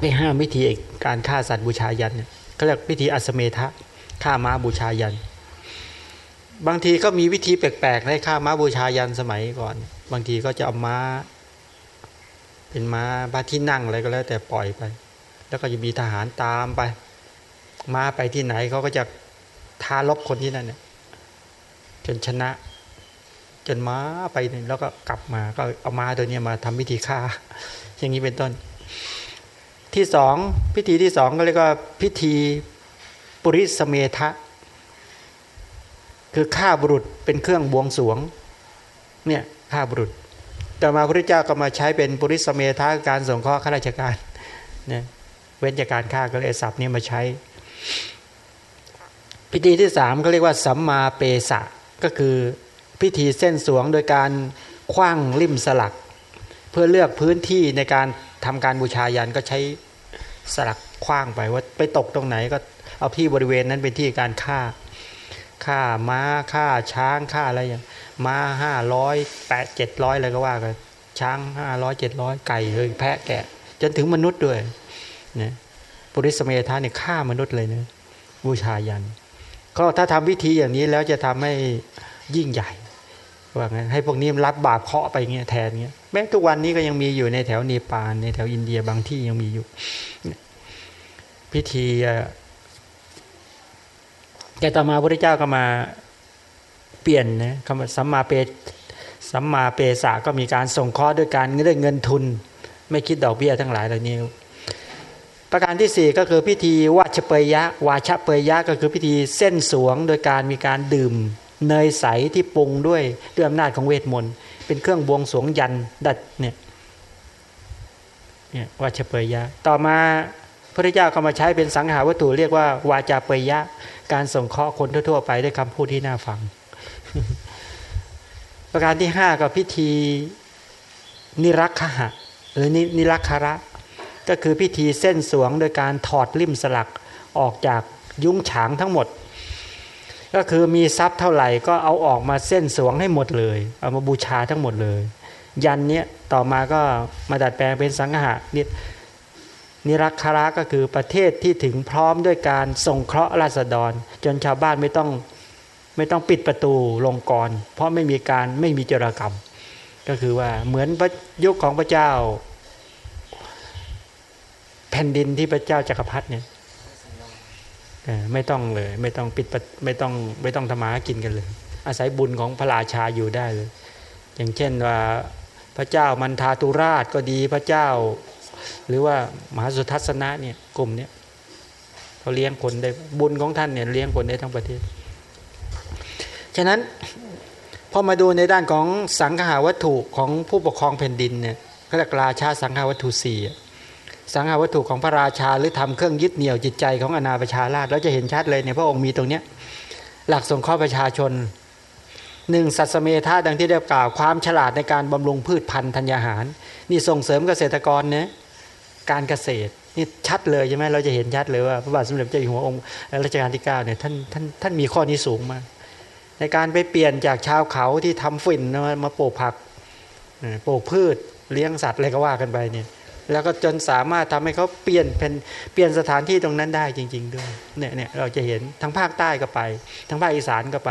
ไม่ห้ามวิธีการฆ่าสัตว์บูชายันเนี่ยเขาเรียกพิธีอัสเมทะฆ่าม้าบูชายัน บางทีก็มีวิธีแปลกๆให้ฆ่าม้าบูชายันสมัยก่อน บางทีก็จะเอาม้า เป็นม้าบ้าที่นั่งอะไรก็แล้วแต่ปล่อยไป แล้วก็จะมีทหารตามไป ม้าไปที่ไหนเขาก็จะท้าลบคนที่นั่นเนี่ยจนชนะ จนม้าไปแล้วก็กลับมาก็เอาม้าตัวนี้มาทำพิธีฆ่า อย่างนี้เป็นต้น ที่สองพิธีที่สองก็เรียกว่าพิธีปุริสเมทะ คือฆ่าบุรุษเป็นเครื่องบวงสวงเนี่ยฆ่าบุรุษ ต่อมาพระเจ้าก็มาใช้เป็นปุริสเมทะการส่งข้อข้าราชการเนี่ยเว้นจากการฆ่าก็เลยศัพท์นี้มาใช้ พิธีที่สามก็เรียกว่าสัมมาเปสะก็คือพิธีเส้นสวงโดยการคว้างริมสลัก เพื่อเลือกพื้นที่ในการ ทำการบูชายันก็ใช้สลักคว้างไปว่าไปตกตรงไหนก็เอาที่บริเวณนั้นเป็นที่การฆ่าฆ่าม้าฆ่าช้างฆ่าอะไรอย่างม้าห้าร้อยแปดเจ็ดร้อยอะไรก็ว่ากันช้างห้าร้อยเจ็ดร้อยไก่เลยแพะแกะ จนถึงมนุษย์ด้วยนะปุริสเมธาเนี่ยฆ่ามนุษย์เลยนะบูชายัน ก็ถ้าทำวิธีอย่างนี้แล้วจะทำให้ยิ่งใหญ่ว่างั้นให้พวกนี้รับบาปเคาะไปเงี้ยแทนเงี้ย แม้ทุกวันนี้ก็ยังมีอยู่ในแถวเนปาลในแถวอินเดียบางที่ยังมีอยู่ พิธีแต่ต่อมาพระเจ้าก็มาเปลี่ยนนะคำว่าสัมมาเปสัมมาเปสาก็มีการส่งข้อด้วยการเรื่องเงินทุน ไม่คิดดอกเบี้ยทั้งหลายเหล่านี้ ประการที่ 4 ก็คือพิธีวาชเปยยะ วาชเปยยะก็คือพิธีเส้นสวงโดยการมีการดื่ม เนยใสที่ปรุงด้วยด้วยอำนาจของเวทมนต์ เป็นเครื่องบวงสวงยันดัดเนี่ยเนี่ยวาชเปยยะ ต่อมาพระเจ้าก็มาใช้เป็นสังหาวัตถุเรียกว่าวาจาเปยยะ การส่งเคราะห์คนทั่วๆไปด้วยคำพูดที่น่าฟัง ประการที่ห้าก็พิธีนิรักขะหรือนิรักคาระก็คือพิธีเส้นสวงโดยการถอดลิ่มสลักออกจากยุ้งฉางทั้งหมด ก็คือมีทรัพย์เท่าไหร่ก็เอาออกมาเส้นสวงให้หมดเลย เอามาบูชาทั้งหมดเลย ยันเนี้ยต่อมาก็มาดัดแปลงเป็นสังหะนินิรักคาระก็คือประเทศที่ถึงพร้อมด้วยการส่งเคราะห์ราษฎร จนชาวบ้านไม่ต้องไม่ต้องปิดประตูลงกร เพราะไม่มีการไม่มีจรกรรม ก็คือว่าเหมือนยุคของพระเจ้า แผ่นดินที่พระเจ้าจักรพรรดิเนี่ย ไม่ต้องเลย ไม่ต้องปิดไม่ต้องไม่ต้องทำมากินกันเลย อาศัยบุญของพระราชาอยู่ได้เลย อย่างเช่นว่าพระเจ้ามันทาตุราชก็ดีพระเจ้า หรือว่ามหาสุทัศนะเนี่ยกลุ่มเนี้ยเขาเลี้ยงคนได้บุญของท่านเนี่ยเลี้ยงคนได้ทั้งประเทศ ฉะนั้นพอมาดูในด้านของสังขาวัตถุของผู้ปกครองแผ่นดินเนี่ยก็เรียกราชาสังขาวัตถุสี่ สังขาวัตถุของพระราชาหรือทำเครื่องยึดเหนี่ยวจิตใจของอนาประชาราชเราจะเห็นชัดเลยเนี่ยพระองค์มีตรงเนี้ยหลักสงเคราะห์ประชาชนหนึ่งสัตสเมธาดังที่ได้กล่าวความฉลาดในการบำรุงพืชพันธุ์ธัญญาหาร นี่ส่งเสริมเกษตรกรเนี่ยการเกษตรนี่ชัดเลยใช่ไหมเราจะเห็นชัดเลยว่าพระบาทสมเด็จเจ้าอยู่หัวองค์รัชกาลที่9เนี่ยท่านท่านท่านมีข้อนี้สูงมากในการไปเปลี่ยนจากชาวเขาที่ทำฝิ่นมามาปลูกผักปลูกพืชเลี้ยงสัตว์อะไรก็ว่ากันไปเนี่ย แล้วก็จนสามารถทำให้เขาเปลี่ยนเป็นเปลี่ยนสถานที่ตรงนั้นได้จริง ๆ ด้วยเนี่ยเนี่ยเราจะเห็นทั้งภาคใต้ก็ไป ทั้งภาคอีสานก็ไป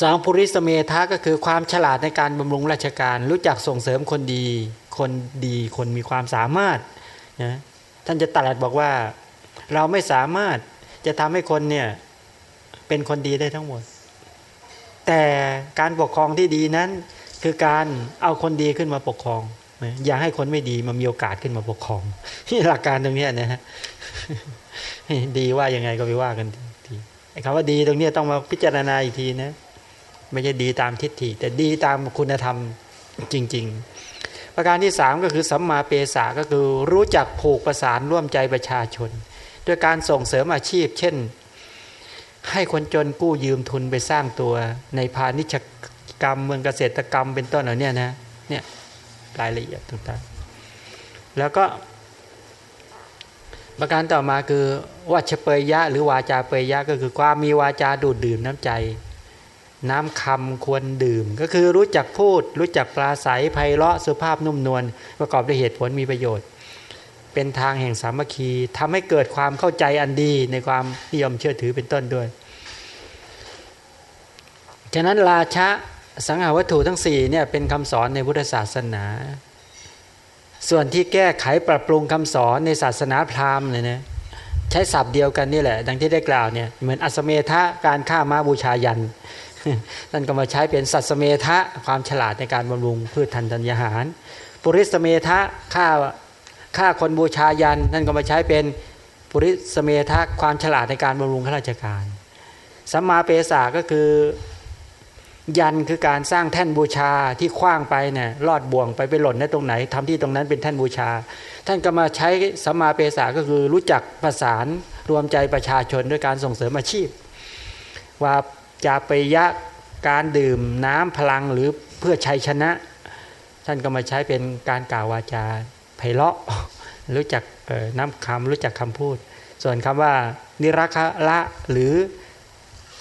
สองภูริสเมธาก็คือความฉลาดในการบำรุงราชการ รู้จักส่งเสริมคนดี คนดีคนมีความสามารถนะท่านจะตรัสบอกว่าเราไม่สามารถจะทำให้คนเนี่ยเป็นคนดีได้ทั้งหมด แต่การปกครองที่ดีนั้นคือการเอาคนดีขึ้นมาปกครอง อย่าให้คนไม่ดีมามีโอกาสขึ้นมาปกครองที่หลักการตรงนี้นะฮะดีว่ายังไงก็ไปว่ากันทีไอ้คำว่าดีตรงนี้ต้องมาพิจารณาอีกทีนะ ไม่ใช่ดีตามทิฏฐิ แต่ดีตามคุณธรรมจริง ๆ ประการที่สามก็คือสัมมาเปสาก็คือรู้จักผูกประสานร่วมใจประชาชน ด้วยการส่งเสริมอาชีพ เช่น ให้คนจนกู้ยืมทุนไปสร้างตัวในพาณิชยกรรมเมืองเกษตรกรรมเป็นต้นเหล่านี้นะเนี่ย รายละเอียดต่างๆ แล้วก็ ประการต่อมาคือวัชเปยยะ หรือวาจาเปยยะก็คือความมีวาจาดูดดื่มน้ำใจ น้ำคำควรดื่ม ก็คือรู้จักพูด รู้จักปราศัยไพเราะสุภาพนุ่มนวลประกอบด้วยเหตุผลมีประโยชน์ เป็นทางแห่งสามัคคีทำให้เกิดความเข้าใจอันดีในความนิยมเชื่อถือเป็นต้นด้วย ฉะนั้นราชะ สังหาวัตถุทั้ง4เนี่ยเป็นคำสอนในพุทธศาสนา ส่วนที่แก้ไขปรับปรุงคำสอนในศาสนาพราหมณ์เนี่ยนะใช้ศัพท์เดียวกันนี่แหละ ดังที่ได้กล่าวเนี่ยเหมือนอัสเมทะการฆ่าม้าบูชายันท่านก็มาใช้เป็นสัตสเมทะความฉลาดในการบำรุงพืชทันธัญญาหาร ปุริสเมทะฆ่าฆ่าคนบูชายันท่านก็มาใช้เป็นปุริสเมทะความฉลาดในการบำรุงข้าราชการสัมมาเปสาก็คือ ยันคือการสร้างแท่นบูชาที่คว้างไปเนี่ยลอดบ่วงไปไปหล่นในตรงไหนทำที่ตรงนั้นเป็นแท่นบูชา ท่านก็มาใช้สัมมาเปสาก็คือรู้จักประสานรวมใจประชาชนด้วยการส่งเสริมอาชีพ ว่าจะไปยะการดื่มน้ำพลังหรือเพื่อชัยชนะ ท่านก็มาใช้เป็นการกล่าววาจาไพเราะรู้จักน้ำคำรู้จักคำพูด ส่วนคำว่านิรักละหรือ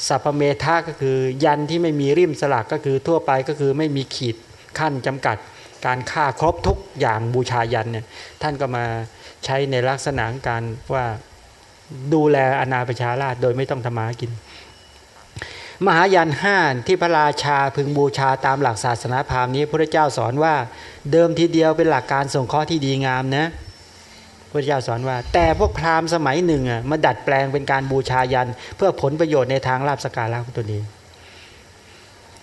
สัพเมธาก็คือยันที่ไม่มีริมสลักก็คือทั่วไปก็คือไม่มีขีดขั้นจำกัด การฆ่าครบทุกอย่างบูชายันเนี่ยท่านก็มาใช้ในลักษณะการว่าดูแลอนาประชาราชโดยไม่ต้องทำมากิน มหายันห้าที่พระราชาพึงบูชาตามหลักศาสนาพราหมณ์นี้พระเจ้าสอนว่าเดิมทีเดียวเป็นหลักการส่งข้อที่ดีงามนะ พระเจ้าสอนว่า แต่พวกพราหมณ์สมัยหนึ่งอะมาดัดแปลงเป็นการบูชายัน เพื่อผลประโยชน์ในทางลาบสการะของตัวเอง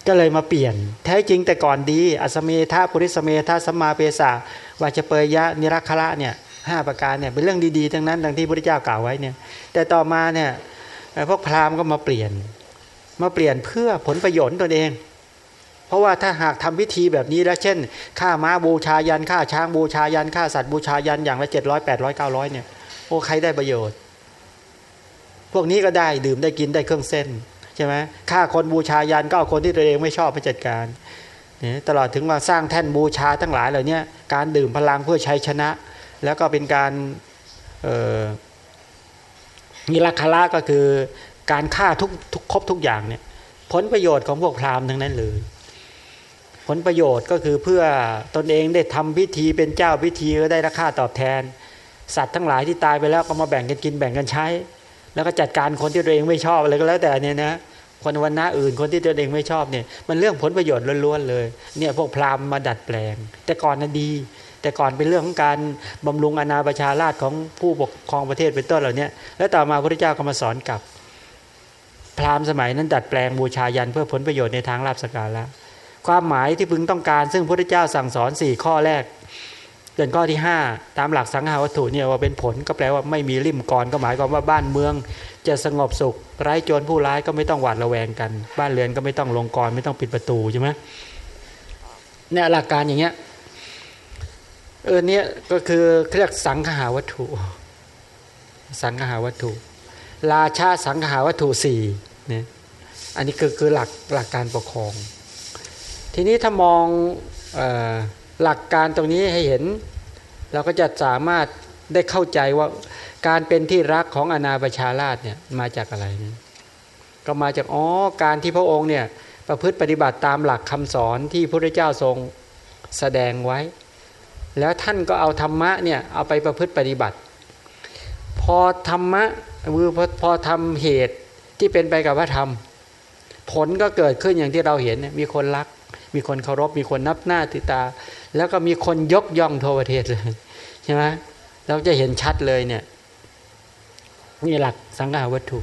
ก็เลยมาเปลี่ยน แท้จริงแต่ก่อนดี อสเมธาปุริสเมธาสมาเปสาวาจเปยยะนิรักขะเนี่ยห้าประการเนี่ยเป็นเรื่องดีๆทั้งนั้นดังที่พระเจ้ากล่าวไว้เนี่ยแต่ต่อมาเนี่ยพวกพราหมณ์ก็มาเปลี่ยน มาเปลี่ยนเพื่อผลประโยชน์ตนเอง ราะว่าถ้าหากทำพิธีแบบนี้แล้วเช่นฆ่าม้าบูชายันฆ่าช้างบูชายันฆ่าสัตว์บูชายันอย่างละเจ็ดร้อยแปดร้อยเก้าร้อยเนี่ยโอ้ใครได้ประโยชน์ พวกนี้ก็ได้ดื่มได้กินได้เครื่องเส้นใช่ไหมฆ่าคนบูชายันก็เอาคนที่ตัวเองไม่ชอบไปจัดการเนี่ยตลอดถึงว่าสร้างแท่นบูชาทั้งหลายเหล่านี้การดื่มพลังเพื่อใชัยชนะ แล้วก็เป็นการมีราคาละก็คือการฆ่าทุกทุกครบทุกอย่างเนี่ยผลประโยชน์ของพวกพราหมณ์ทั้งนั้นเลย ลประโยชน์ก็คือเพื่อตนเองได้ทำพิธีเป็นเจ้าพิธีก็ได้ราคาตอบแทน สัตว์ทั้งหลายที่ตายไปแล้วก็มาแบ่งกันกินแบ่งกันใช้ แล้วก็จัดการคนที่ตัวเองไม่ชอบอะไรก็แล้วแต่เนี่ยนะคนวันหน้าอื่นคนที่ตัวเองไม่ชอบเนี่ยมันเรื่องผลประโยชน์ล้วนๆเลยเนี่ยพวกพราหมณ์มาดัดแปลง แต่ก่อนนั้นดี แต่ก่อนเป็นเรื่องของการบำรุงอนาประชาราชของผู้ปกครองประเทศเป็นต้นเหล่านี้แล้วต่อมาพระเจ้าก็มาสอนกับ พราหมณ์สมัยนั้นดัดแปลงบูชายันเพื่อผลประโยชน์ในทางลาบสการะ ความหมายที่พึงต้องการ ซึ่งพระพุทธเจ้าสั่งสอนสี่ข้อแรกเป็นข้อที่ 5 ตามหลักสังหาวัตถุเนี่ยว่าเป็นผลก็แปลว่าไม่มีริมกรก็หมายความว่าบ้านเมือง จะสงบสุขไร้โจรผู้ร้ายก็ไม่ต้องหวาดระแวงกัน บ้านเรือนก็ไม่ต้องลงกรไม่ต้องปิดประตูใช่ไหมเนี่ยหลักการอย่างเงี้ยเออเนี่ยก็คือเรียกสังหาวัตถุ สังหาวัตถุ ราชาสังหาวัตถุสี่เนี่ยอันนี้คือคือหลักหลักการปกครอง ทีนี้ถ้ามองหลักการตรงนี้ให้เห็น เราก็จะสามารถได้เข้าใจว่าการเป็นที่รักของอนาประชาราชเนี่ยมาจากอะไรนะก็มาจากอ๋อการที่พระองค์เนี่ยประพฤติปฏิบัติตามหลักคำสอนที่พระพุทธเจ้าทรงแสดงไว้ แล้วท่านก็เอาธรรมะเนี่ยเอาไปประพฤติปฏิบัติ พอธรรมะมือพอพอทำเหตุที่เป็นไปกับพระธรรม ผลก็เกิดขึ้นอย่างที่เราเห็นมีคนรัก มีคนเคารพมีคนนับหน้าถือตา แล้วก็มีคนยกย่องทวเทศเลยใช่ไหมเราจะเห็นชัดเลยเนี่ยนี่หลักสังฆาวัตถุ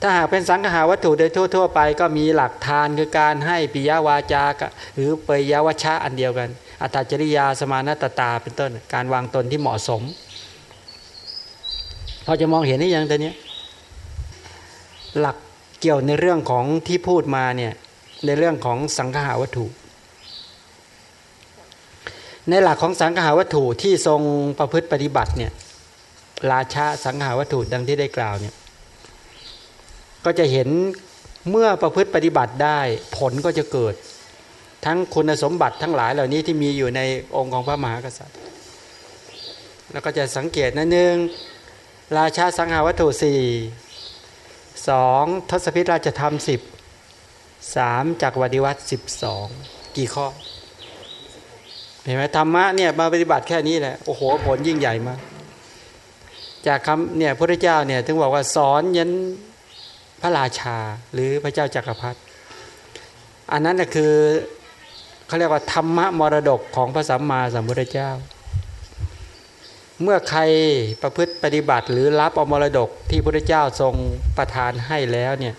ถ้าหากเป็นสังฆาวัตถุโดยทั่ว ๆ ไป ก็มีหลักทานคือการให้ปิยวาจาหรือเปยาวชะอันเดียวกันอัตจริยาสมานตตาเป็นต้น การวางตนที่เหมาะสมเราจะมองเห็นได้ยังตัวนี้หลักเกี่ยวในเรื่องของที่พูดมาเนี่ย ในเรื่องของสังขาวัตถุ ในหลักของสังขาวัตถุที่ทรงประพฤติปฏิบัติเนี่ยราชาสังขาวัตถุดังที่ได้กล่าวเนี่ยก็จะเห็นเมื่อประพฤติปฏิบัติได้ผลก็จะเกิด ทั้งคุณสมบัติทั้งหลายเหล่านี้ที่มีอยู่ในองค์ของพระมหากษัตริย์ แล้วก็จะสังเกตนั่นหนึ่งราชาสังหาวัตถุสี่สองทศพิธราชธรรมสิบ สามจากวัติวัตสิบสองกี่ข้อเห็นไหมธรรมะเนี่ยมาปฏิบัติแค่นี้แหละโอ้โหผลยิ่งใหญ่มากจากคำเนี่ยพระเจ้าเนี่ยถึงบอกว่าสอนยันพระราชาหรือพระเจ้าจากักรพรรดิอันนั้นก็คือเขาเรียกว่าธรรมะมรดกของพระสัมมาสัมพุทธเจ้า เมื่อใครประพฤติปฏิบัติหรือรับเอามรดกที่พระพุทธเจ้าทรงประทานให้แล้วเนี่ย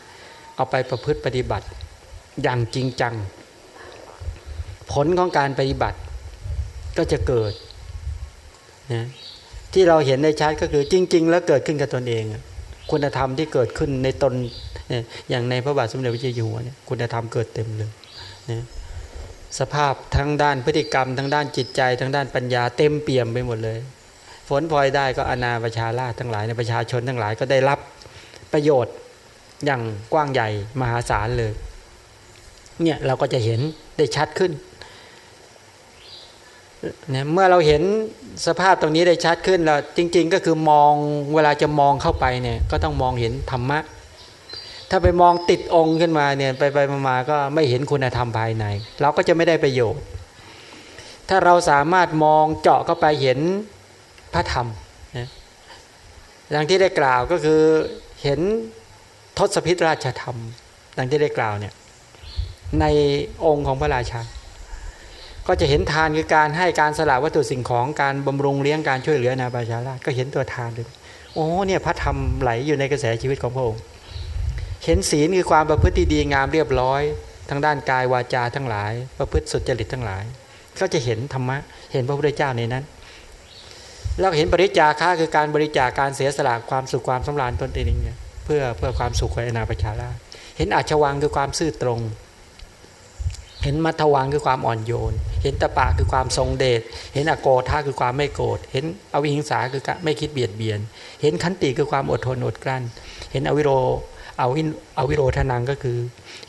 เอาไปประพฤติปฏิบัติ อย่างจริงจัง ผลของการปฏิบัติก็จะเกิดนะที่เราเห็นในชัดก็คือจริง ๆ แล้วเกิดขึ้นกับตนเอง คุณธรรมที่เกิดขึ้นในตนอย่างในพระบาทสมเด็จพระเจ้าอยู่หัวเนี่ยคุณธรรมเกิดเต็มเลยนะสภาพทั้งด้านพฤติกรรม ทั้งด้านจิตใจ ทั้งด้านปัญญาเต็มเปี่ยมไปหมดเลยผลพลอยได้ก็อนาประชาราชทั้งหลายในประชาชนทั้งหลายก็ได้รับประโยชน์อย่างกว้างใหญ่มหาศาลเลย เนี่ยเราก็จะเห็นได้ชัดขึ้นเนี่ยเมื่อเราเห็นสภาพตรงนี้ได้ชัดขึ้นเราจริง ๆ ก็คือมองเวลาจะมองเข้าไปเนี่ยก็ต้องมองเห็นธรรมะ ถ้าไปมองติดองค์ขึ้นมาเนี่ยไปไปมาก็ไม่เห็นคุณธรรมภายใน เราก็จะไม่ได้ประโยชน์ ถ้าเราสามารถมองเจาะเข้าไปเห็นพระธรรมนะดังที่ได้กล่าวก็คือเห็นทศพิธราชธรรม ดังที่ได้กล่าวเนี่ย ในองค์ของพระราชา ก็จะเห็นทานคือการให้การสละวัตถุสิ่งของการบำรุงเลี้ยงการช่วยเหลือนาประชาราก็เห็นตัวทานเลยโอ้เนี่ยพระธรรมไหลอยู่ในกระแสชีวิตของพระองค์เห็นศีลคือความประพฤติดีงามเรียบร้อยทั้งด้านกายวาจาทั้งหลาย ประพฤติสุจริตทั้งหลาย ก็จะเห็นธรรมะเห็นพระพุทธเจ้าในนั้นแล้วเห็นบริจาค่าคือการบริจาคการเสียสละความสุขความสำราญตนเองเนี่ยเพื่อเพื่อความสุขของนาประชาราเห็นอาชวังคือความซื่อตรง เห็นมัทวังคือความอ่อนโยน เห็นตะปะคือความทรงเดช เห็นอโกธาคือความไม่โกรธ เห็นอวิหิงสาคือไม่คิดเบียดเบียน เห็นขันติคือความอดทนอดกลั้น เห็นอวิโรเอาวิอวิโรทนังก็คือ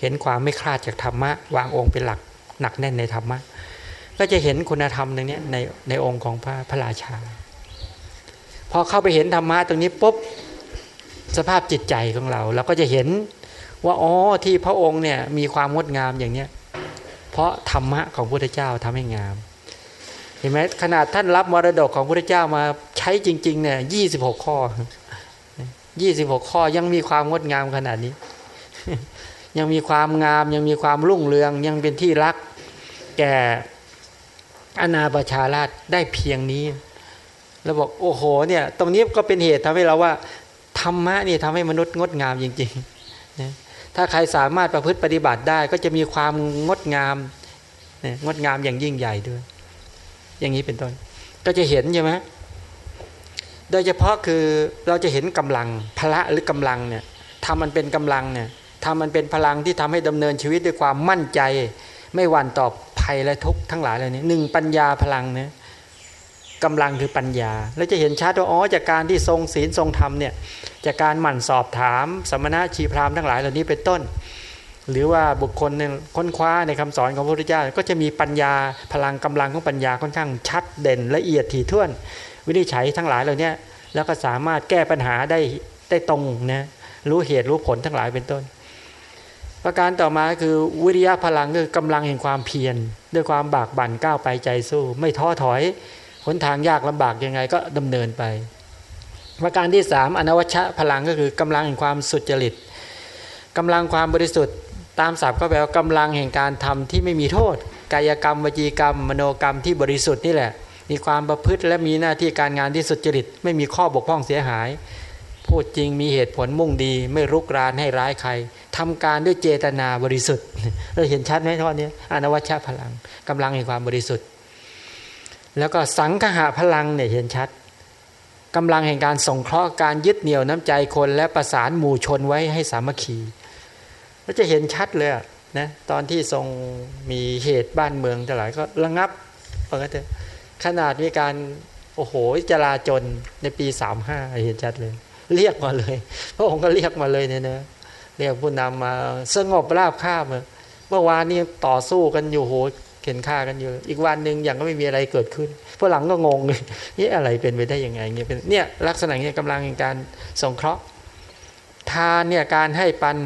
เห็นความไม่คลาดจากธรรมะ วางองค์เป็นหลักหนักแน่นในธรรมะ ก็จะเห็นคุณธรรมตรงนี้ในในองค์ของพระพระราชา พอเข้าไปเห็นธรรมะตรงนี้ปุ๊บสภาพจิตใจของเรา เราก็จะเห็นว่าอ๋อที่พระองค์เนี่ยมีความงดงามอย่างเนี้ย ราะธรรมะของพระพุทธเจ้าทำให้งาม เห็นไหมขนาดท่านรับมรดกของพระพุทธเจ้ามาใช้จริงๆเนี่ยยี่สิบหกข้อยี่สิบหกข้อยังมีความงดงามขนาดนี้ ยังมีความงามยังมีความรุ่งเรืองยังเป็นที่รัก แก่อนาประชาราชได้เพียงนี้เราบอกโอ้โหเนี่ย ตรงนี้ก็เป็นเหตุทำให้เราว่าธรรมะนี่ทำให้มนุษย์งดงามจริง ๆ ถ้าใครสามารถประพฤติปฏิบัติได้ ก็จะมีความงดงามงดงามอย่างยิ่งใหญ่ด้วย อย่างนี้เป็นต้น ก็จะเห็นใช่ไหมโดยเฉพาะคือเราจะเห็นกำลังพละหรือกำลังเนี่ยทำมันเป็นกำลังเนี่ยทำมันเป็นพลังที่ทำให้ดำเนินชีวิตด้วยความมั่นใจ ไม่หวั่นต่อภัยและทุกข์ทั้งหลายเล่านี้หนึ่งปัญญาพลังเนี่ย กำลังคือปัญญา แล้วจะเห็นชัดว่าอ๋อจากการที่ทรงศีลทรงธรรมเนี่ยจากการหมั่นสอบถาม สมณะชีพรามทั้งหลายเหล่านี้เป็นต้น หรือว่าบุคคลค้นคว้าในคำสอนของพระพุทธเจ้า ก็จะมีปัญญาพลังกำลังของปัญญาค่อนข้างชัดเด่นละเอียดถี่ถ้วน วินิจฉัยทั้งหลายเหล่านี้แล้วก็สามารถแก้ปัญหาได้ได้ตรงนะรู้เหตุรู้ผลทั้งหลายเป็นต้น ประการต่อมาคือวิริยะพลังคือกำลังแห่งความเพียรด้วยความบากบั่นก้าวไปใจสู้ ไม่ท้อถอย หนทางยากลำบากยังไงก็ดำเนินไป ประการที่สามอนวัชชะพลังก็คือกำลังแห่งความสุจริตกำลังความบริสุทธิ์ ตามศัพท์ก็แปลว่ากำลังแห่งการทำที่ไม่มีโทษ กายกรรมวจีกรรม มโนกรรมที่บริสุทธิ์นี่แหละ มีความประพฤติและมีหน้าที่การงานที่สุจริต ไม่มีข้อบกพร่องเสียหาย พูดจริงมีเหตุผลมุ่งดี ไม่รุกรานให้ร้ายใครทำการด้วยเจตนาบริสุทธิ์เราเห็นชัดไหมท่อนนี้อนวัชชะพลังกำลังแห่งความบริสุทธิ์ แล้วก็สังคหะพลังเนี่ยเห็นชัดกำลังแห่งการส่งเคราะห์การยึดเหนี่ยวน้ำใจคนและประสานหมู่ชนไว้ให้สามัคคีก็จะเห็นชัดเลยนะตอนที่ทรงมีเหตุบ้านเมืองทั้งหลายก็ระงับเพราะงั้นขนาดมีการโอ้โหจลาจนในปีสามห้าเห็นชัดเลย เรียกมาเลย พระองค์ก็เรียกมาเลยเนี่ยนะเรียกผู้นำมาสงบราบคาบเมื่อวานนี้ต่อสู้กันอยู่โห เข็นฆ่ากันอยู่ อีกวันหนึ่งอย่างก็ไม่มีอะไรเกิดขึ้นพวกหลังก็งงเลยนี่อะไรเป็นไปได้ยังไงเนี่ยเป็นเนี่ยลักษณะเนี้กำลังการสงเคราะห์ทานเนี่ยการให้ปัน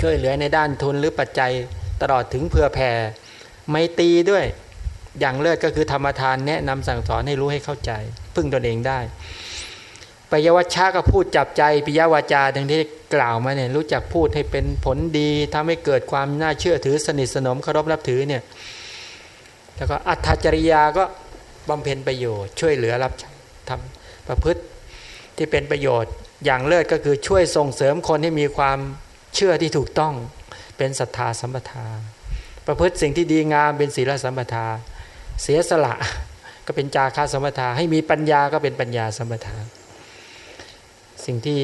ช่วยเหลือในด้านทุนหรือปัจจัยตลอดถึงเผื่อแผ่ไม่ตีด้วยอย่างเลิศก็คือธรรมทานแนะนำสั่งสอนให้รู้ให้เข้าใจ พึ่งตนเองได้ ปยวัชชะก็พูดจับใจปิยวาจาดังที่กล่าวมาเนี่ยรู้จักพูดให้เป็นผลดีทำให้เกิดความน่าเชื่อถือสนิทสนมเคารพนับถือเนี่ยแล้วก็อัตจริยาก็บำเพ็ญประโยชน์ ช่วยเหลือรับทำประพฤติที่เป็นประโยชน์ อย่างเลิศก็คือช่วยส่งเสริมคนให้มีความเชื่อที่ถูกต้องเป็นศรัทธาสัมปทา ประพฤติสิ่งที่ดีงามเป็นศีลสัมปทา เสียสละก็เป็นจาคาสัมปทา ให้มีปัญญาก็เป็นปัญญาสัมปทา สิ่งที่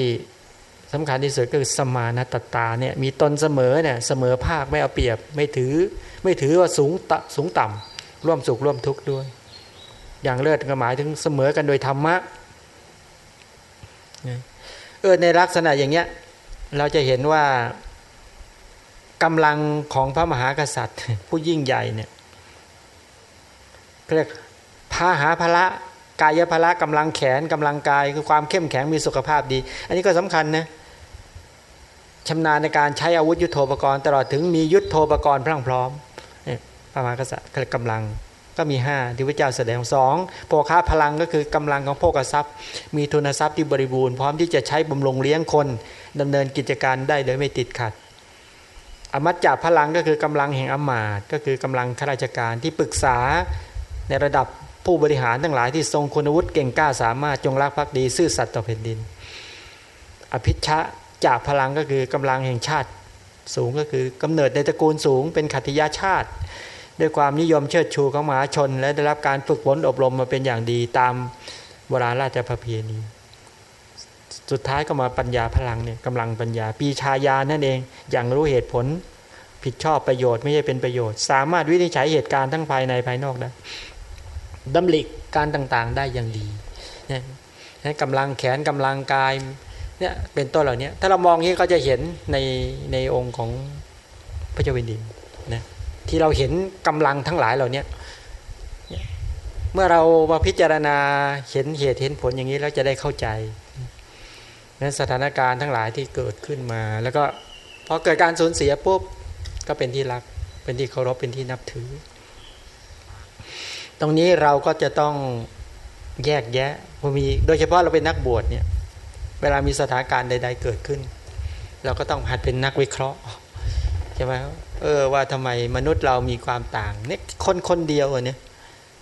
สำคัญที่สุดก็คือสมานตตาเนี่ยมีตนเสมอเนี่ยเสมอภาคไม่เอาเปรียบ ไม่ถือไม่ถือว่าสูงตสูงต่ำร่วมสุขร่วมทุกข์ด้วย อย่างเลิศก็หมายถึงเสมอกันโดยธรรมะเออในลักษณะอย่างเงี้ยเราจะเห็นว่ากำลังของพระมหากษัตริย์ ผู้ยิ่งใหญ่เนี่ยเรียกพาหาพละ กายพละกำลังแขนกำลังกายคือความเข้มแข็งมีสุขภาพดี อันนี้ก็สำคัญนะชำนาญในการใช้อาวุธยุโทโธปกรณ์ ตลอดถึงมียุทโธปกรณ์พรั่งพร้อมเนี่ยพระมหากษัตริย์กำลังก็มีห้าที่พระเจ้าแสดงสองโภคาพลังก็คือกำลังของโภกทรัพย์ มีทุนทรัพย์ที่บริบูรณ์พร้อมที่จะใช้บำรุงเลี้ยงคนดำเนินกิจการได้โดยไม่ติดขัด อมัจจาพลังก็คือกำลังแห่งอมาตก็คือกำลังข้าราชการที่ปรึกษาในระดับ ผู้บริหารทั้งหลายที่ทรงคุณวุฒิเก่งกล้าสามารถจงรักภักดีซื่อสัตย์ต่อแผ่นดิน อภิชะจากพลังก็คือกำลังแห่งชาติสูงก็คือกำเนิดในตระกูลสูง เป็นขัตติยาชาติ ด้วยความนิยมเชิดชูของมหาชน และได้รับการฝึกฝนอบรมมาเป็นอย่างดีตามโบราณราชประเพณีสุดท้ายก็มาปัญญาพลังเนี่ยกำลังปัญญาปีชายานั่นเอง อย่างรู้เหตุผลผิดชอบประโยชน์ไม่ใช่เป็นประโยชน์ สามารถวินิจฉัยเหตุการณ์ทั้งภายในภายนอกได้ ดำริการต่างๆ ได้อย่างดีนี่กำลังแขนกำลังกายเนี่ยเป็นต้นเหล่านี้ถ้าเรามองนี้ก็จะเห็นในในองค์ของพระเจ้าแผ่นดินนะที่เราเห็นกำลังทั้งหลายเหล่านี้เมื่อเรามาพิจารณาเห็นเหตุเห็นผลอย่างนี้แล้วจะได้เข้าใจนั้นสถานการณ์ทั้งหลายที่เกิดขึ้นมา แล้วก็พอเกิดการสูญเสียปุ๊บก็เป็นที่รักเป็นที่เคารพเป็นที่นับถือ ตรงนี้เราก็จะต้องแยกแยะพอมีโดยเฉพาะเราเป็นนักบวชเนี่ย เวลามีสถานการณ์ใด ๆ เกิดขึ้น เราก็ต้องหัดเป็นนักวิเคราะห์ใช่ไหมเออว่าทำไมมนุษย์เรามีความต่างเนี่ยคนคนเดียวเนี่ย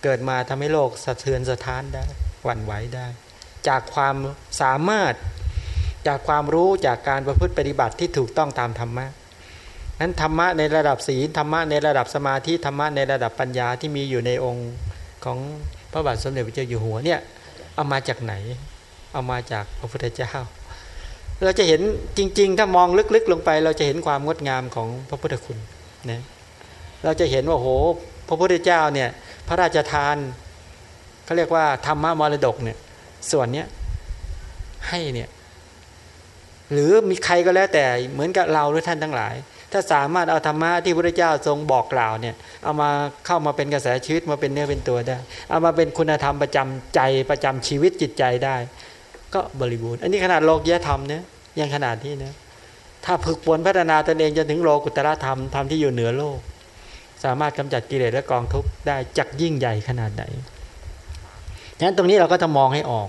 เกิดมาทำให้โลกสะเทือนสะท้านได้หวั่นไหวได้ จากความสามารถจากความรู้จากการประพฤติปฏิบัติที่ถูกต้องตามธรรมะ นั้นธรรมะในระดับศีลธรรมะในระดับสมาธิธรรมะในระดับปัญญาที่มีอยู่ในองค์ของพระบาทสมเด็จพระเจ้าอยู่หัวเนี่ยเอามาจากไหน เอามาจากพระพุทธเจ้า เราจะเห็นจริง ๆ ถ้ามองลึกๆลงไป เราจะเห็นความงดงามของพระพุทธคุณนะเราจะเห็นว่าโหพระพุทธเจ้าเนี่ยพระราชทานเขาเรียกว่าธรรมะมรดกเนี่ยส่วนเนี้ยให้เนี่ยหรือมีใครก็แล้วแต่เหมือนกับเราหรือท่านทั้งหลาย ถ้าสามารถเอาธรรมะที่พระเจ้าทรงบอกกล่าวเนี่ยเอามาเข้ามาเป็นกระแสชีวิตมาเป็นเนื้อเป็นตัวได้ เอามาเป็นคุณธรรมประจำใจประจำชีวิตจิตใจได้ ก็บริบูรณ์ อันนี้ขนาดโลกยธรรมเนี่ยยังขนาดที่นะถ้าฝึกฝนพัฒนาตนเองจนถึงโลกุตระธรรมธรรมที่อยู่เหนือโลก สามารถกำจัดกิเลสและกองทุกข์ได้จักยิ่งใหญ่ขนาดไหนฉะนั้นตรงนี้เราก็ต้องมองให้ออก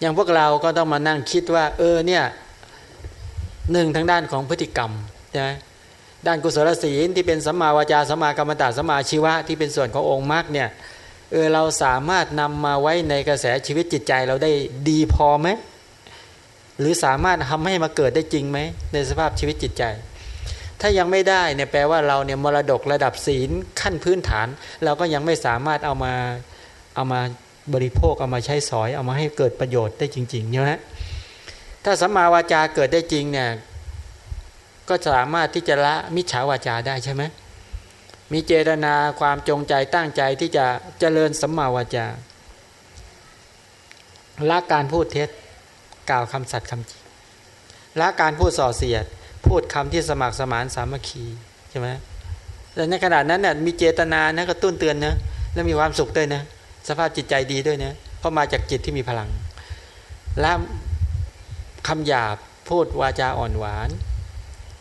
อย่างพวกเราก็ต้องมานั่งคิดว่า เออเนี่ยหนึ่งทางด้านของพฤติกรรม ใช่ไหมด้านกุศลศีลที่เป็นสัมมาวาจาสัมมากรรมตาสัมมาชีวะที่เป็นส่วนขององค์มรรคเนี่ยเออเราสามารถนำมาไว้ในกระแสชีวิตจิตใจเราได้ดีพอไหมหรือสามารถทำให้มาเกิดได้จริงไหมในสภาพชีวิตจิตใจ ถ้ายังไม่ได้เนี่ยแปลว่าเราเนี่ยมรดกระดับศีลขั้นพื้นฐาน เราก็ยังไม่สามารถเอามาเอามาบริโภคเอามาใช้สอยเอามาให้เกิดประโยชน์ได้จริงๆใช่ไหมถ้าสัมมาวาจาเกิดได้จริงเนี่ย ก็สามารถที่จะละมิจฉาวาจาได้ใช่ไหมมีเจตนาความจงใจตั้งใจที่จะเจริญสัมมาวาจาละการพูดเท็จกล่าวคำสัตย์คำจริงละการพูดส่อเสียด พูดคำที่สมัครสมานสามัคคีใช่ไหมแต่ในขณะนั้นเนี่ยมีเจตนานะกระตุ้นเตือนนะแล้วมีความสุขด้วยนะสภาพจิตใจดีด้วยนะเพราะมาจากจิตที่มีพลังและคำหยาบพูดวาจาอ่อนหวาน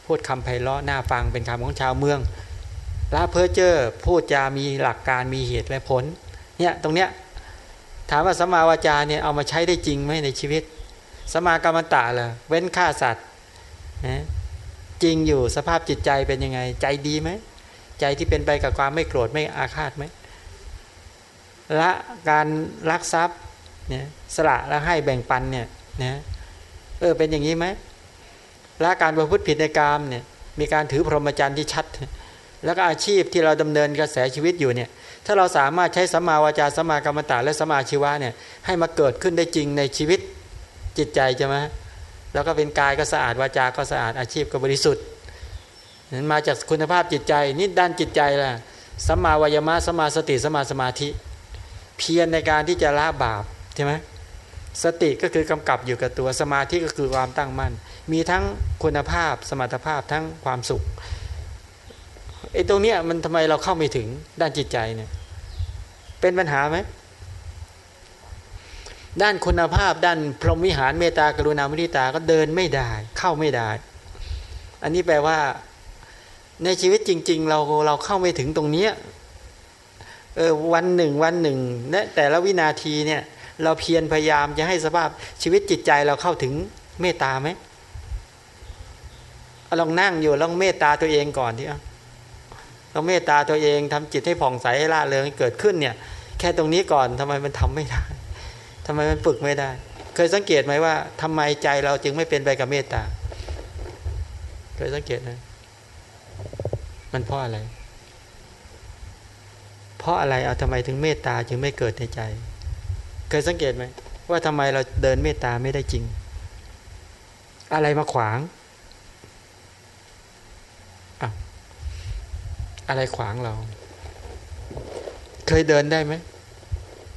พูดคำไพเราะน่าฟังเป็นคำของชาวเมืองละเพอเจ้อพูดจามีหลักการมีเหตุและผลเนี่ยตรงเนี้ยถามว่าสมาวาจาเนี่ยเอามาใช้ได้จริงไหมในชีวิต สมากรรมตะล่ะเว้นฆ่าสัตว์นะจริงอยู่สภาพจิตใจเป็นยังไง ใจดีไหมใจที่เป็นไปกับความไม่โกรธไม่อาฆาตไหมละการลักทรัพย์เนี่ยสละแล้วให้แบ่งปันเนี่ยนะเออเป็นอย่างนี้ไหม และการประพฤติผิดในกามเนี่ยมีการถือพรหมจรรย์ที่ชัด แล้วก็อาชีพที่เราดำเนินกระแสชีวิตอยู่เนี่ยถ้าเราสามารถใช้สัมมาวาจาสัมมากรรมตะและสัมมาชีวะเนี่ยให้มาเกิดขึ้นได้จริงในชีวิตจิตใจใช่ไหมแล้วก็เป็นกายก็สะอาดวาจาก็สะอาดอาชีพก็บริสุทธิ์นั้นมาจากคุณภาพจิตใจนี่ด้านจิตใจล่ะสัมมาวายมะสัมมาสติสัมมาสมาธิ เพียรในการที่จะละบาปใช่ไหมสติก็คือกำกับอยู่กับตัวสมาธิก็คือความตั้งมั่น มีทั้งคุณภาพสมรรถภาพทั้งความสุขไอ้ตรงเนี้ยมันทำไมเราเข้าไม่ถึงด้านจิตใจเนี่ยเป็นปัญหาไหมด้านคุณภาพด้านพรหมวิหารเมตตากรุณามุทิตาก็เดินไม่ได้ เข้าไม่ได้ อันนี้แปลว่า ในชีวิตจริง ๆ เราเราเข้าไม่ถึงตรงเนี้ยเออวันหนึ่ง วันหนึ่งและแต่ละวินาทีเนี่ย เราเพียรพยายามจะให้สภาพชีวิตจิตใจเราเข้าถึงเมตตาไหม ลองนั่งอยู่ลองเมตตาตัวเองก่อนที่อะเราเมตตาตัวเองทำจิตให้ผ่องใสให้ละเริงเกิดขึ้นเนี่ย แค่ตรงนี้ก่อนทำไมมันทำไม่ได้ทำไมมันฝึกไม่ได้ เคยสังเกตไหมว่าทำไมใจเราจึงไม่เป็นไปกับเมตตา เคยสังเกตไหมมันเพราะอะไร เพราะอะไรเอาทำไมถึงเมตตาจึงไม่เกิดในใจ เคยสังเกตไหมว่าทำไมเราเดินเมตตาไม่ได้จริง อะไรมาขวาง อะไรขวางเรา เคยเดินได้ไหม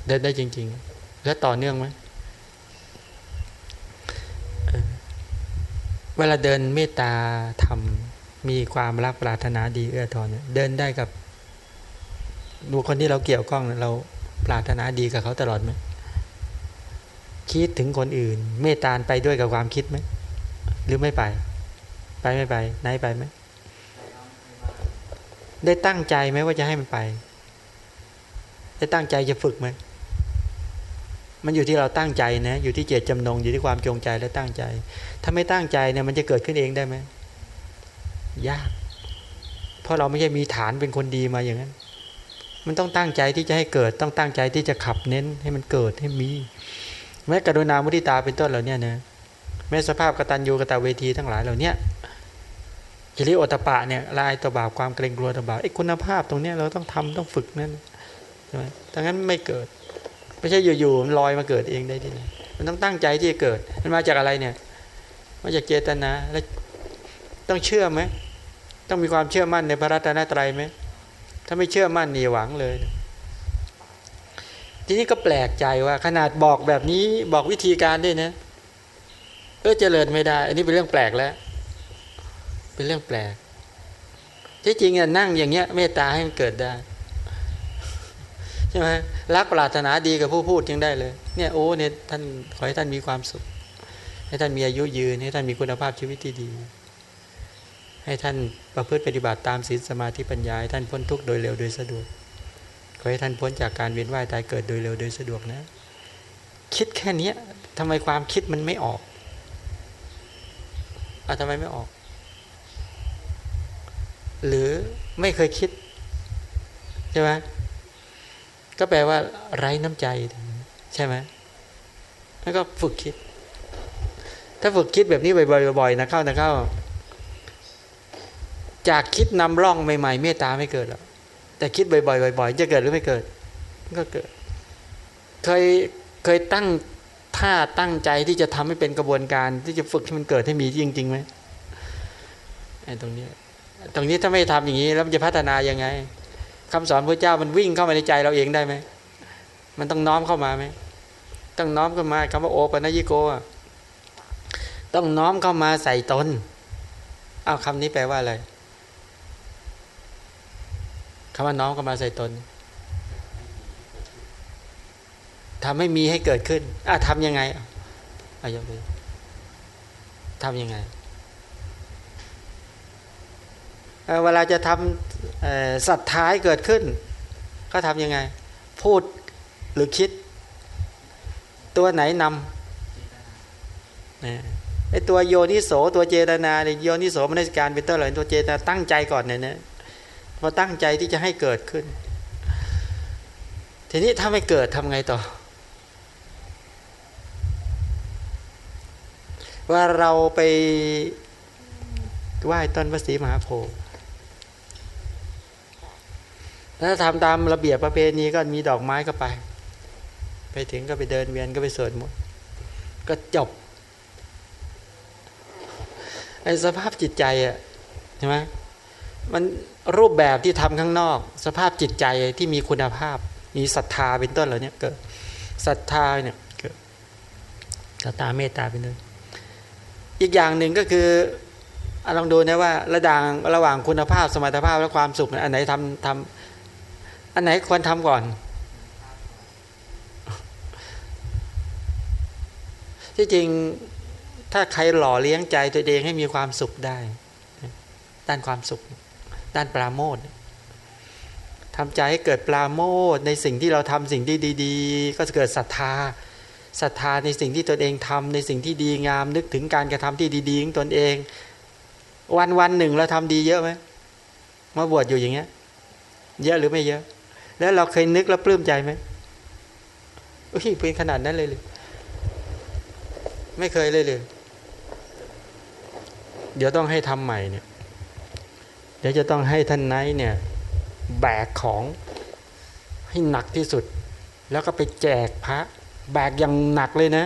เดินได้จริง ๆ และต่อเนื่องไหม เวลาเดินเมตตาทำมีความรักปรารถนาดีเอื้อทอนเดินได้กับบุคคลที่เราเกี่ยวข้องเราปรารถนาดีกับเขาตลอดไหมคิดถึงคนอื่น เมตตาไปด้วยกับความคิดไหมหรือไม่ไป ไปไม่ไปไหนไปไหม ได้ตั้งใจไหมว่าจะให้มันไป ได้ตั้งใจจะฝึกไหมมันอยู่ที่เราตั้งใจนะ อยู่ที่เจตจำนง อยู่ที่ความจงใจและตั้งใจ ถ้าไม่ตั้งใจเนี่ยมันจะเกิดขึ้นเองได้ไหม ยาก เพราะเราไม่ใช่มีฐานเป็นคนดีมาอย่างนั้น มันต้องตั้งใจที่จะให้เกิด ต้องตั้งใจที่จะขับเน้นให้มันเกิดให้มี แม้กรุณามุทิตาเป็นต้นเหล่านี้นะ แม้สภาพกตัญญูกตเวทีทั้งหลายเหล่านี้ ฮิริโอตปะเนี่ยลายตัวบาปความเกรงกลัวตัวบาปไอ้คุณภาพตรงเนี้ยเราต้องทำต้องฝึกนั่นใช่ไหมดังนั้นไม่เกิด ไม่ใช่อยู่ๆมันลอยมาเกิดเองได้ที่ไหนมันต้องตั้งใจที่จะเกิด มันมาจากอะไรเนี่ยมาจากเจตนาแล้วต้องเชื่อไหมต้องมีความเชื่อมั่นในพระรัตนตรัยไหมถ้าไม่เชื่อมั่นหนีหวังเลย ทีนี้ก็แปลกใจว่า ขนาดบอกแบบนี้บอกวิธีการด้วยนะเออเจริญไม่ได้ อันนี้เป็นเรื่องแปลกแล้ว เป็นเรื่องแปลก ที่จริงอะนั่งอย่างเงี้ยเมตตาให้มันเกิดได้ใช่ไหมรักปรารถนาดีกับผู้พูดยังได้เลย เนี่ยโอ้เนี่ยท่านขอให้ท่านมีความสุข ให้ท่านมีอายุยืน ให้ท่านมีคุณภาพชีวิตที่ดี ให้ท่านประพฤติปฏิบัติตามศีลสมาธิปัญญาให้ท่านพ้นทุกข์โดยเร็วโดยสะดวกขอให้ท่านพ้นจากการเวียนว่ายตายเกิดโดยเร็วโดยสะดวกนะ คิดแค่นี้ทำไมความคิดมันไม่ออกอะทำไมไม่ออก หรือไม่เคยคิดใช่ไหมก็แปลว่า ไร้น้ำใจ ใช่ไหมแล้วก็ฝึกคิด ถ้าฝึกคิดแบบนี้บ่อยๆนะเข้านะเข้า จากคิดนำร่องใหม่ๆเมตตาไม่เกิดหรอกแต่คิดบ่อยๆบ่อยๆจะเกิดหรือไม่เกิดก็เกิด เคยเคยตั้งท่าตั้งใจที่จะทำให้เป็นกระบวนการที่จะฝึกให้มันเกิดให้มีจริงๆไหมไอ้ตรงนี้ ตรงนี้ถ้าไม่ทำอย่างนี้ แล้วมันจะพัฒนายังไงคำสอนพระเจ้ามันวิ่งเข้ามาในใจเราเองได้ไหมมันต้องน้อมเข้ามาไหมต้องน้อมเข้ามาคำว่าโอปัญญิโกต้องน้อมเข้ามาใส่ตนเอาคำนี้แปลว่าอะไรคำว่าน้อมเข้ามาใส่ตนทำให้มีให้เกิดขึ้นอะทำยังไงอะยกเลยทำยังไง เวลาจะทำศรัทธาให้เกิดขึ้น ก็ทํำยังไง พูดหรือคิด ตัวไหนนำไอตัวโยนิโสตัวเจตนาเนี่ยโยนิโสมนสิการเป็นต้นเลยตัวเจตนาตั้งใจก่อนเนี่ยนะพอตั้งใจที่จะให้เกิดขึ้น ทีนี้ถ้าไม่เกิดทำไงต่อ ว่าเราไปไหว้ต้นพระศรีมหาโพธิ์ ถ้าทำตามระเบียบประเพณีก็มีดอกไม้ก็ไป ไปถึงก็ไปเดินเวียนก็ไปสวดมนต์ก็จบไอ้สภาพจิตใจอะใช่ไหมมันรูปแบบที่ทำข้างนอก สภาพจิตใจที่มีคุณภาพ มีศรัทธาเป็นต้นเหล่านี้เกิดศรัทธาเนี่ยเกิดศรัทธาเมตตาเป็นต้นอีกอย่างหนึ่งก็คือลองดูนะว่าระด่างระหว่างคุณภาพสมรรถภาพและความสุขอันไหนทำทำ อันไหนควรทำก่อน ที่จริงถ้าใครหล่อเลี้ยงใจตัวเองให้มีความสุขได้ ด้านความสุข ด้านปราโมททำใจให้เกิดปราโมทในสิ่งที่เราทำสิ่งที่ดี ๆ ก็จะเกิดศรัทธาศรัทธาในสิ่งที่ตนเองทำในสิ่งที่ดีงาม นึกถึงการกระทำที่ดีๆของตนเอง วันวันหนึ่งเราทำดีเยอะไหมมาบวชอยู่อย่างเงี้ย เยอะหรือไม่เยอะ แล้วเราเคยนึกแล้วปลื้มใจไหมอุ้ยเป็นขนาดนั้นเลยเลยไม่เคยเลยเลย เดี๋ยวต้องให้ทำใหม่เนี่ย เดี๋ยวจะต้องให้ท่านไนเนี่ย แบกของให้หนักที่สุด แล้วก็ไปแจกพระ แบกอย่างหนักเลยนะ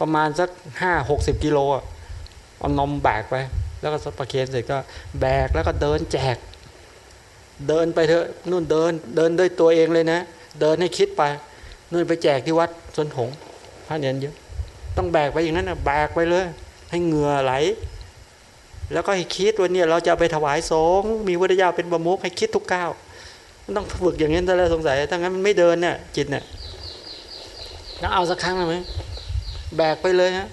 ประมาณสักห้าหกสิบกิโลเอานมแบกไป แล้วก็สประเคนเสร็จก็แบกแล้วก็เดินแจก เดินไปเถอะนู่นเดินเดินด้วยตัวเองเลยนะ เดินให้คิดไปนู่นไปแจกที่วัดสนหงพระเนียนเยอะ ต้องแบกไปอย่างนั้นนะแบกไปเลย ให้เหงื่อไหล แล้วก็ให้คิดว่าเนี่ยเราจะไปถวายสงมีวิทยาเป็นประมุขให้คิดทุกก้าวมันต้องฝึกอย่างนี้ถ้าเราสงสัยถ้างั้นมันไม่เดินเนี่ยจิตเนี่ยแล้วเอาสักครั้งไหมแบกไปเลยฮะ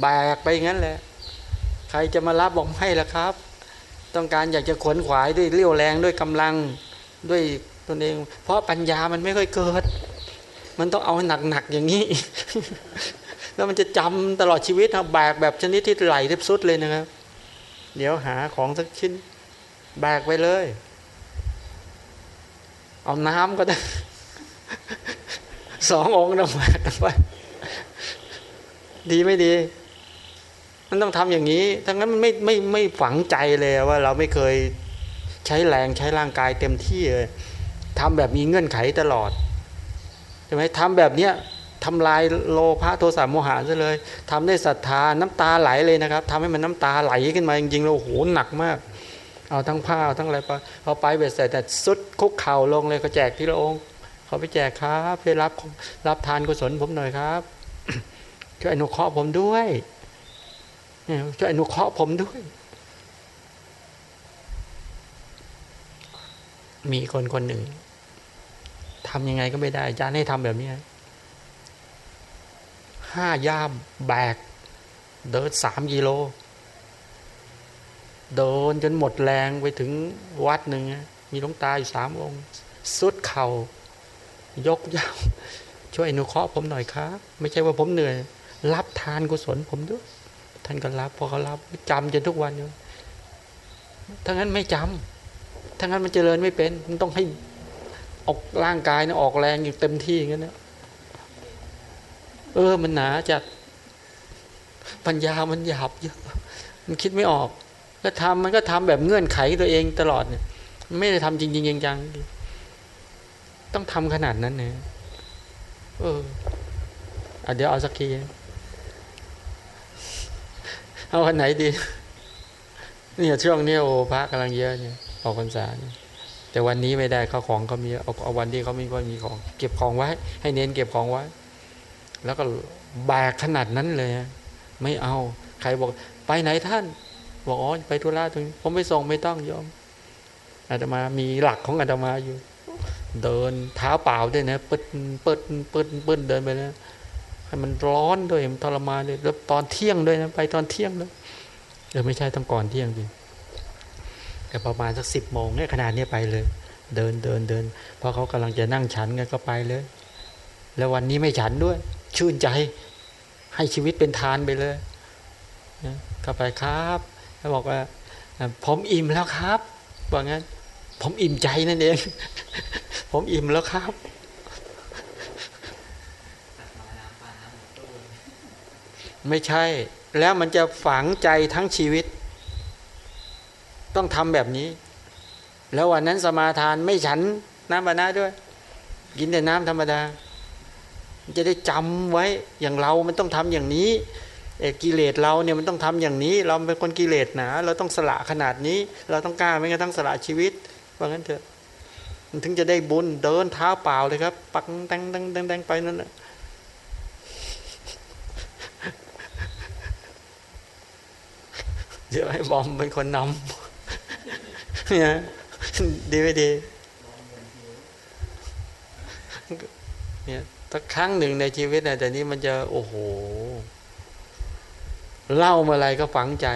แบกไปอย่างนั้นแหละ ใครจะมารับบอกให้ละครับ ต้องการอยากจะขวนขวายด้วยเรี่ยวแรงด้วยกำลังด้วยตนเอง เพราะปัญญามันไม่ค่อยเกิด มันต้องเอาหนักๆอย่างนี้ แล้วมันจะจำตลอดชีวิตนะแบกแบบชนิดที่ไหลทิบสุดเลยนะครับ เดี๋ยวหาของสักชิ้น แบกไปเลย เอาน้ำก็ได้สององค์นะแบกไปดีไม่ดี มันต้องทำอย่างนี้ทั้งนั้นมันไม่ไม่ไม่ฝังใจเลยว่าเราไม่เคยใช้แรงใช้ร่างกายเต็มที่เลยทำแบบมีเงื่อนไขตลอดใช่ไหมทำแบบเนี้ยทำลายโลภะโทสะโมหะซะเลยทำได้ศรัทธาน้ำตาไหลเลยนะครับทำให้มันน้ำตาไหลขึ้นมาจริงๆแล้วโอ้โหหนักมาก เอาทั้งผ้าเอาทั้งอะไรไปพอไปเบ็ดเสร็จแต่สุดคุกเข่าลงเลยก็แจกที่ละองค์เขาไปแจกครับไปรับรับทานกุศลผมหน่อยครับช่วยอนุเคราะห์ผมด้วย ช่วยอนุเคราะห์ผมด้วย มีคนคนหนึ่งทำยังไงก็ไม่ได้อาจารย์ให้ทำแบบนี้ห้าย่ามแบก เดินสามกิโล เดินจนหมดแรงไปถึงวัดหนึ่งมีหลวงตาอยู่สามองค์สุดเขา่ายกย่าช่วยอนุเคราะห์ผมหน่อยครับ ไม่ใช่ว่าผมเหนื่อย รับทานกุศลผมด้วย ท่านก็รับ พอเขารับจำจนทุกวันอยู่ถ้างั้นไม่จำถ้างั้นมันเจริญไม่เป็น มันต้องให้ออกร่างกายนะออกแรงอยู่เต็มที่อย่างนั้นนะเออมันหนาจากปัญญามันหยาบเยอะ มันคิดไม่ออกแล้วทำมันก็ทำแบบเงื่อนไขตัวเองตลอดเนี่ย ไม่ได้ทำจริงจริงจังๆต้องทำขนาดนั้นเนี่ยเออเดี๋ยวเอาสักที เอาอันไหนดีเนี่ยช่วงนี้โอ้พระกำลังเยอะเนี่ยออกพรรษาเนี่ยแต่วันนี้ไม่ได้เขาของเขามีเอาเอาวันที่เขาไม่ค่อยมีของ เก็บของไว้ ให้เน้นเก็บของไว้ แล้วก็แบกขนาดนั้นเลย ไม่เอา ใครบอกไปไหนท่าน บอกอ๋อไปธุระตรงผมไม่ส่งไม่ต้องยอมอาตมามีหลักของอาตมาอยู่ เดินเท้าเปล่าด้วยนะ เปิดเปิดเปิดเปิดเดินไปนะ ให้มันร้อนด้วยมันทรมานเลยแล้วตอนเที่ยงด้วยนะไปตอนเที่ยงเลยเออไม่ใช่ต้องก่อนเที่ยงดิแต่ประมาณสักสิบโมงเนี่ยขนาดนี้ไปเลย เดินเดินเดินพอเขากำลังจะนั่งฉันกันก็ไปเลย แล้ววันนี้ไม่ฉันด้วย ชื่นใจให้ชีวิตเป็นทานไปเลยนะเข้าไปครับแล้วบอกว่าผมอิ่มแล้วครับว่างั้น ผมอิ่มใจนั่นเอง ผมอิ่มแล้วครับ ไม่ใช่ แล้วมันจะฝังใจทั้งชีวิต ต้องทำแบบนี้ แล้ววันนั้นสมาทานไม่ฉันน้ำบานาด้วย กินแต่น้ำธรรมดา จะได้จำไว้อย่างเรามันต้องทำอย่างนี้เอกิเลสเราเนี่ยมันต้องทำอย่างนี้ เราเป็นคนกิเลสหนาเราต้องสละขนาดนี้ เราต้องกล้าไม่กระทั่งสละชีวิตว่างั้นเถอะมันถึงจะได้บุญเดินเท้าเปล่าเลยครับ ปักแตงแตงแตงแตงไปนั่นแหละ เดี๋ยวให้บอมเป็นคนนำเนี่ยดีไม่ดีเนี่ยถ้าครั้งหนึ่งในชีวิตนะแต่นี้มันจะโอ้โห เล่าเมื่อไรก็ฝังใจ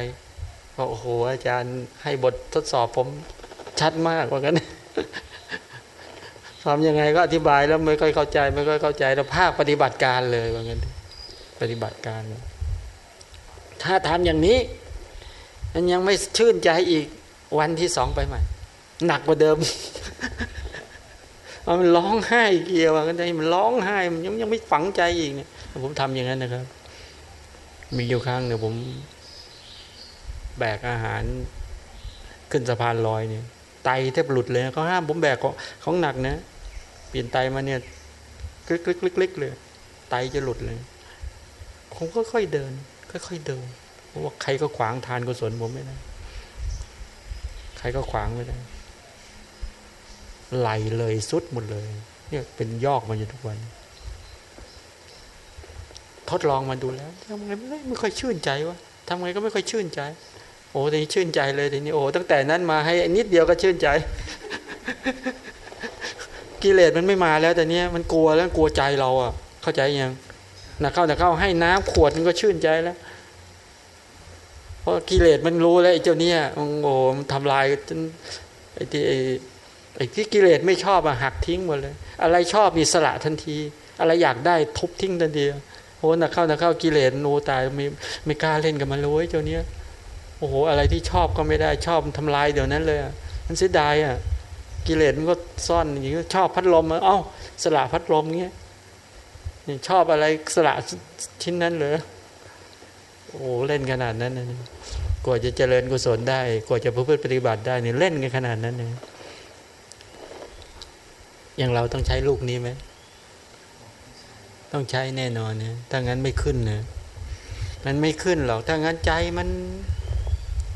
โอ้โห อาจารย์ให้บททดสอบผมชัดมากว่ากันทำยังไงก็อธิบายแล้วไม่ค่อยเข้าใจ ไม่ค่อยเข้าใจแล้วภาคปฏิบัติการเลยว่างั้น ปฏิบัติการ ถ้าทำอย่างนี้ มันยังไม่ชื่นใจอีกวันที่สองไปใหม่ หนักกว่าเดิม มันร้องไห้เกี่ยวกันใจมันร้องไห้มันยังยังไม่ฝังใจอีกเนี่ยผมทำอย่างนั้นนะครับ มีอยู่ครั้งเนี่ยผม แบกอาหารขึ้นสะพานลอยเนี่ยไตแทบหลุดเลยเขาห้ามผมแบกของหนักนะเปลี่ยนไตมาเนี่ยคลิกคลิกคลิกลิกเลย ไตจะหลุดเลย ผมก็ค่อยเดิน ค่อยๆเดิน ราะว่าใครก็ขวางทานกุศลผมไม่ได้ ใครก็ขวางไม่ได้ ไหลเลยสุดหมดเลย เนี่ยเป็นยอกมาอยู่ทุกวัน ทดลองมาดูแล้วทำไงไม่ไม่ค่อยชื่นใจวะทำไงก็ไม่ค่อยชื่นใจ โอ้ทีนี้ชื่นใจเลยทีนี้โอ้ตั้งแต่นั้นมาให้นิดเดียวก็ชื่นใจ กิเลสมันไม่มาแล้วแต่เนี้ยมันกลัวแล้วกลัวใจเราอะ เข้าใจยังนะเข้านะเข้าให้น้ำขวดมันก็ชื่นใจแล้ว เพราะกิเลสมันรู้แล้วไอ้เจ้าเนี้ยโอ้โหมันทำลายจนไอ้ที่ไอ้ที่กิเลสไม่ชอบอะหักทิ้งหมดเลย อะไรชอบมีสละทันที อะไรอยากได้ทุบทิ้งทันทีโอ้นักเข้านักเข้ากิเลสโนตายไม่ไม่กล้าเล่นกับมันเลยเจ้าเนี้ยโอ้โหอะไรที่ชอบก็ไม่ได้ชอบทำลายเดี๋ยวนั้นเลยมันเสียดายอะกิเลสมันก็ซ่อนอย่างนี้ชอบพัดลมเอ้าสละพัดลมเงี้ยชอบอะไรสละชิ้นนั้นเลย โอ้เล่นขนาดนั้นนะกว่าจะเจริญกุศลได้ กว่าจะพฤติปฏิบัติได้เนี่ยเล่นกันขนาดนั้นเลยอย่างเราต้องใช้ลูกนี้ไหมต้องใช้แน่นอนเนี่ยถ้างั้นไม่ขึ้นเนะมันไม่ขึ้นหรอกถ้างั้นใจมัน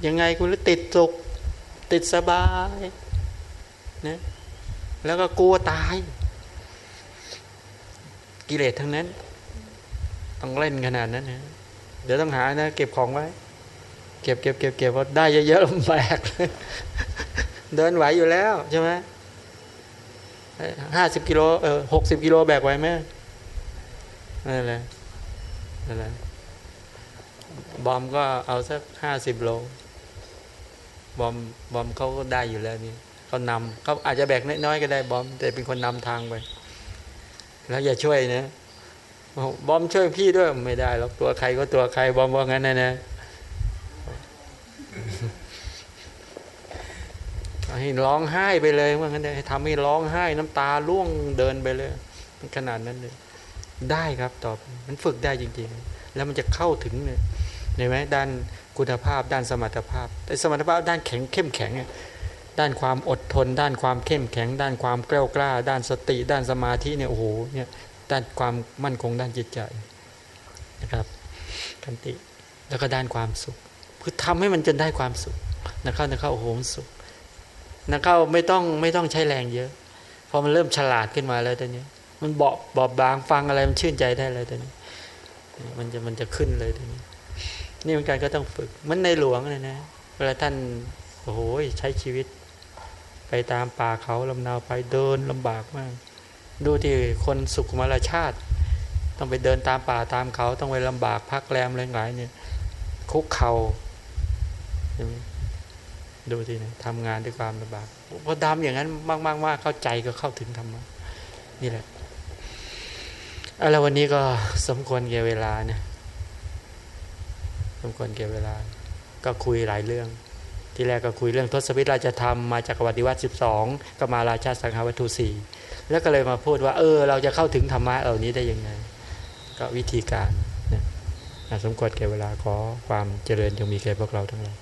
ยังไงกูติดสุขติดสบายนะแล้วก็กลัวตาย กิเลสทั้งนั้น ต้องเล่นขนาดนั้นนะ ดี๋ยวต้องหานะ เก็บของไว้ เก็บเก็บเก็บเก็บว่าได้เยอะๆแบกเดินไหวอยู่แล้วใช่ไหมห้าสิบกิโลเออหกสิบกิโลแบกไหวไหมนั่นแหละนั่นแหละบอมก็เอาสักห้าสิบโล บอมบอมเขาก็ได้อยู่แล้วนี่เขานำเขาอาจจะแบกน้อยๆก็ได้บอม แต่เป็นคนนำทางไป แล้วอย่าช่วยนะ บอมช่วยพี่ด้วยไม่ได้หรอกตัวใครก็ตัวใครบอมว่างั้นนะนะให้ร้องไห้ไปเลยว่างั้นเลยทำให้ร้องไห้น้ำตาล่วงเดินไปเลยขนาดนั้นเลยได้ครับตอบมันฝึกได้จริงๆ แล้วมันจะเข้าถึงเนี่ยเห็นไหมด้านคุณภาพ ด้านสมรรถภาพ แต่สมรรถภาพด้านแข็งเข้มแข็งด้านความอดทน ด้านความเข้มแข็ง ด้านความกล้ากล้า ด้านสติ ด้านสมาธิเนี่ยโอ้โหเนี่ย ด้านความมั่นคงด้านจิตใจนะครับคันติแล้วก็ด้านความสุข คือทำให้มันจนได้ความสุขนะเข้านะเข้าโอ้โหสุขนะเข้าไม่ต้องไม่ต้องใช้แรงเยอะพอมันเริ่มฉลาดขึ้นมาแล้วตอนนี้ มันเบาบอบบางฟังอะไรมันชื่นใจได้เลยตอนนี้ มันจะมันจะขึ้นเลยตอนนี้ นี่เหมือนกันก็ต้องฝึกมันในหลวงเลยนะเวลาท่านโอ้โหใช้ชีวิต ไปตามป่าเขาลำนาวไปเดินลำบากมาก ดูที่คนสุขมาลาชาติ ต้องไปเดินตามป่าตามเขา ต้องไปลำบากพักแรมอะไรหลายเนี่ยคุกเขา่าดูทีนะทำงานด้วยความลำบากพอดำอย่างนั้นมากๆมากเข้าใจก็เข้าถึงธรรมะนี่แหละอะแล้ววันนี้ก็สมควรเกี่เวลาเนะสมควรเกี่เวลา ก็คุยหลายเรื่อง ที่แรกก็คุยเรื่องทศพิธราชธรรมมาจากวัติวัตสิบสองก็มาราชาสังฆวัตถุสี่ แล้วก็เลยมาพูดว่า เออ เราจะเข้าถึงธรรมะเหล่านี้ได้ยังไง ก็วิธีการนะสมควรแก่เวลาขอความเจริญจงมีแก่พวกเราทั้งหลาย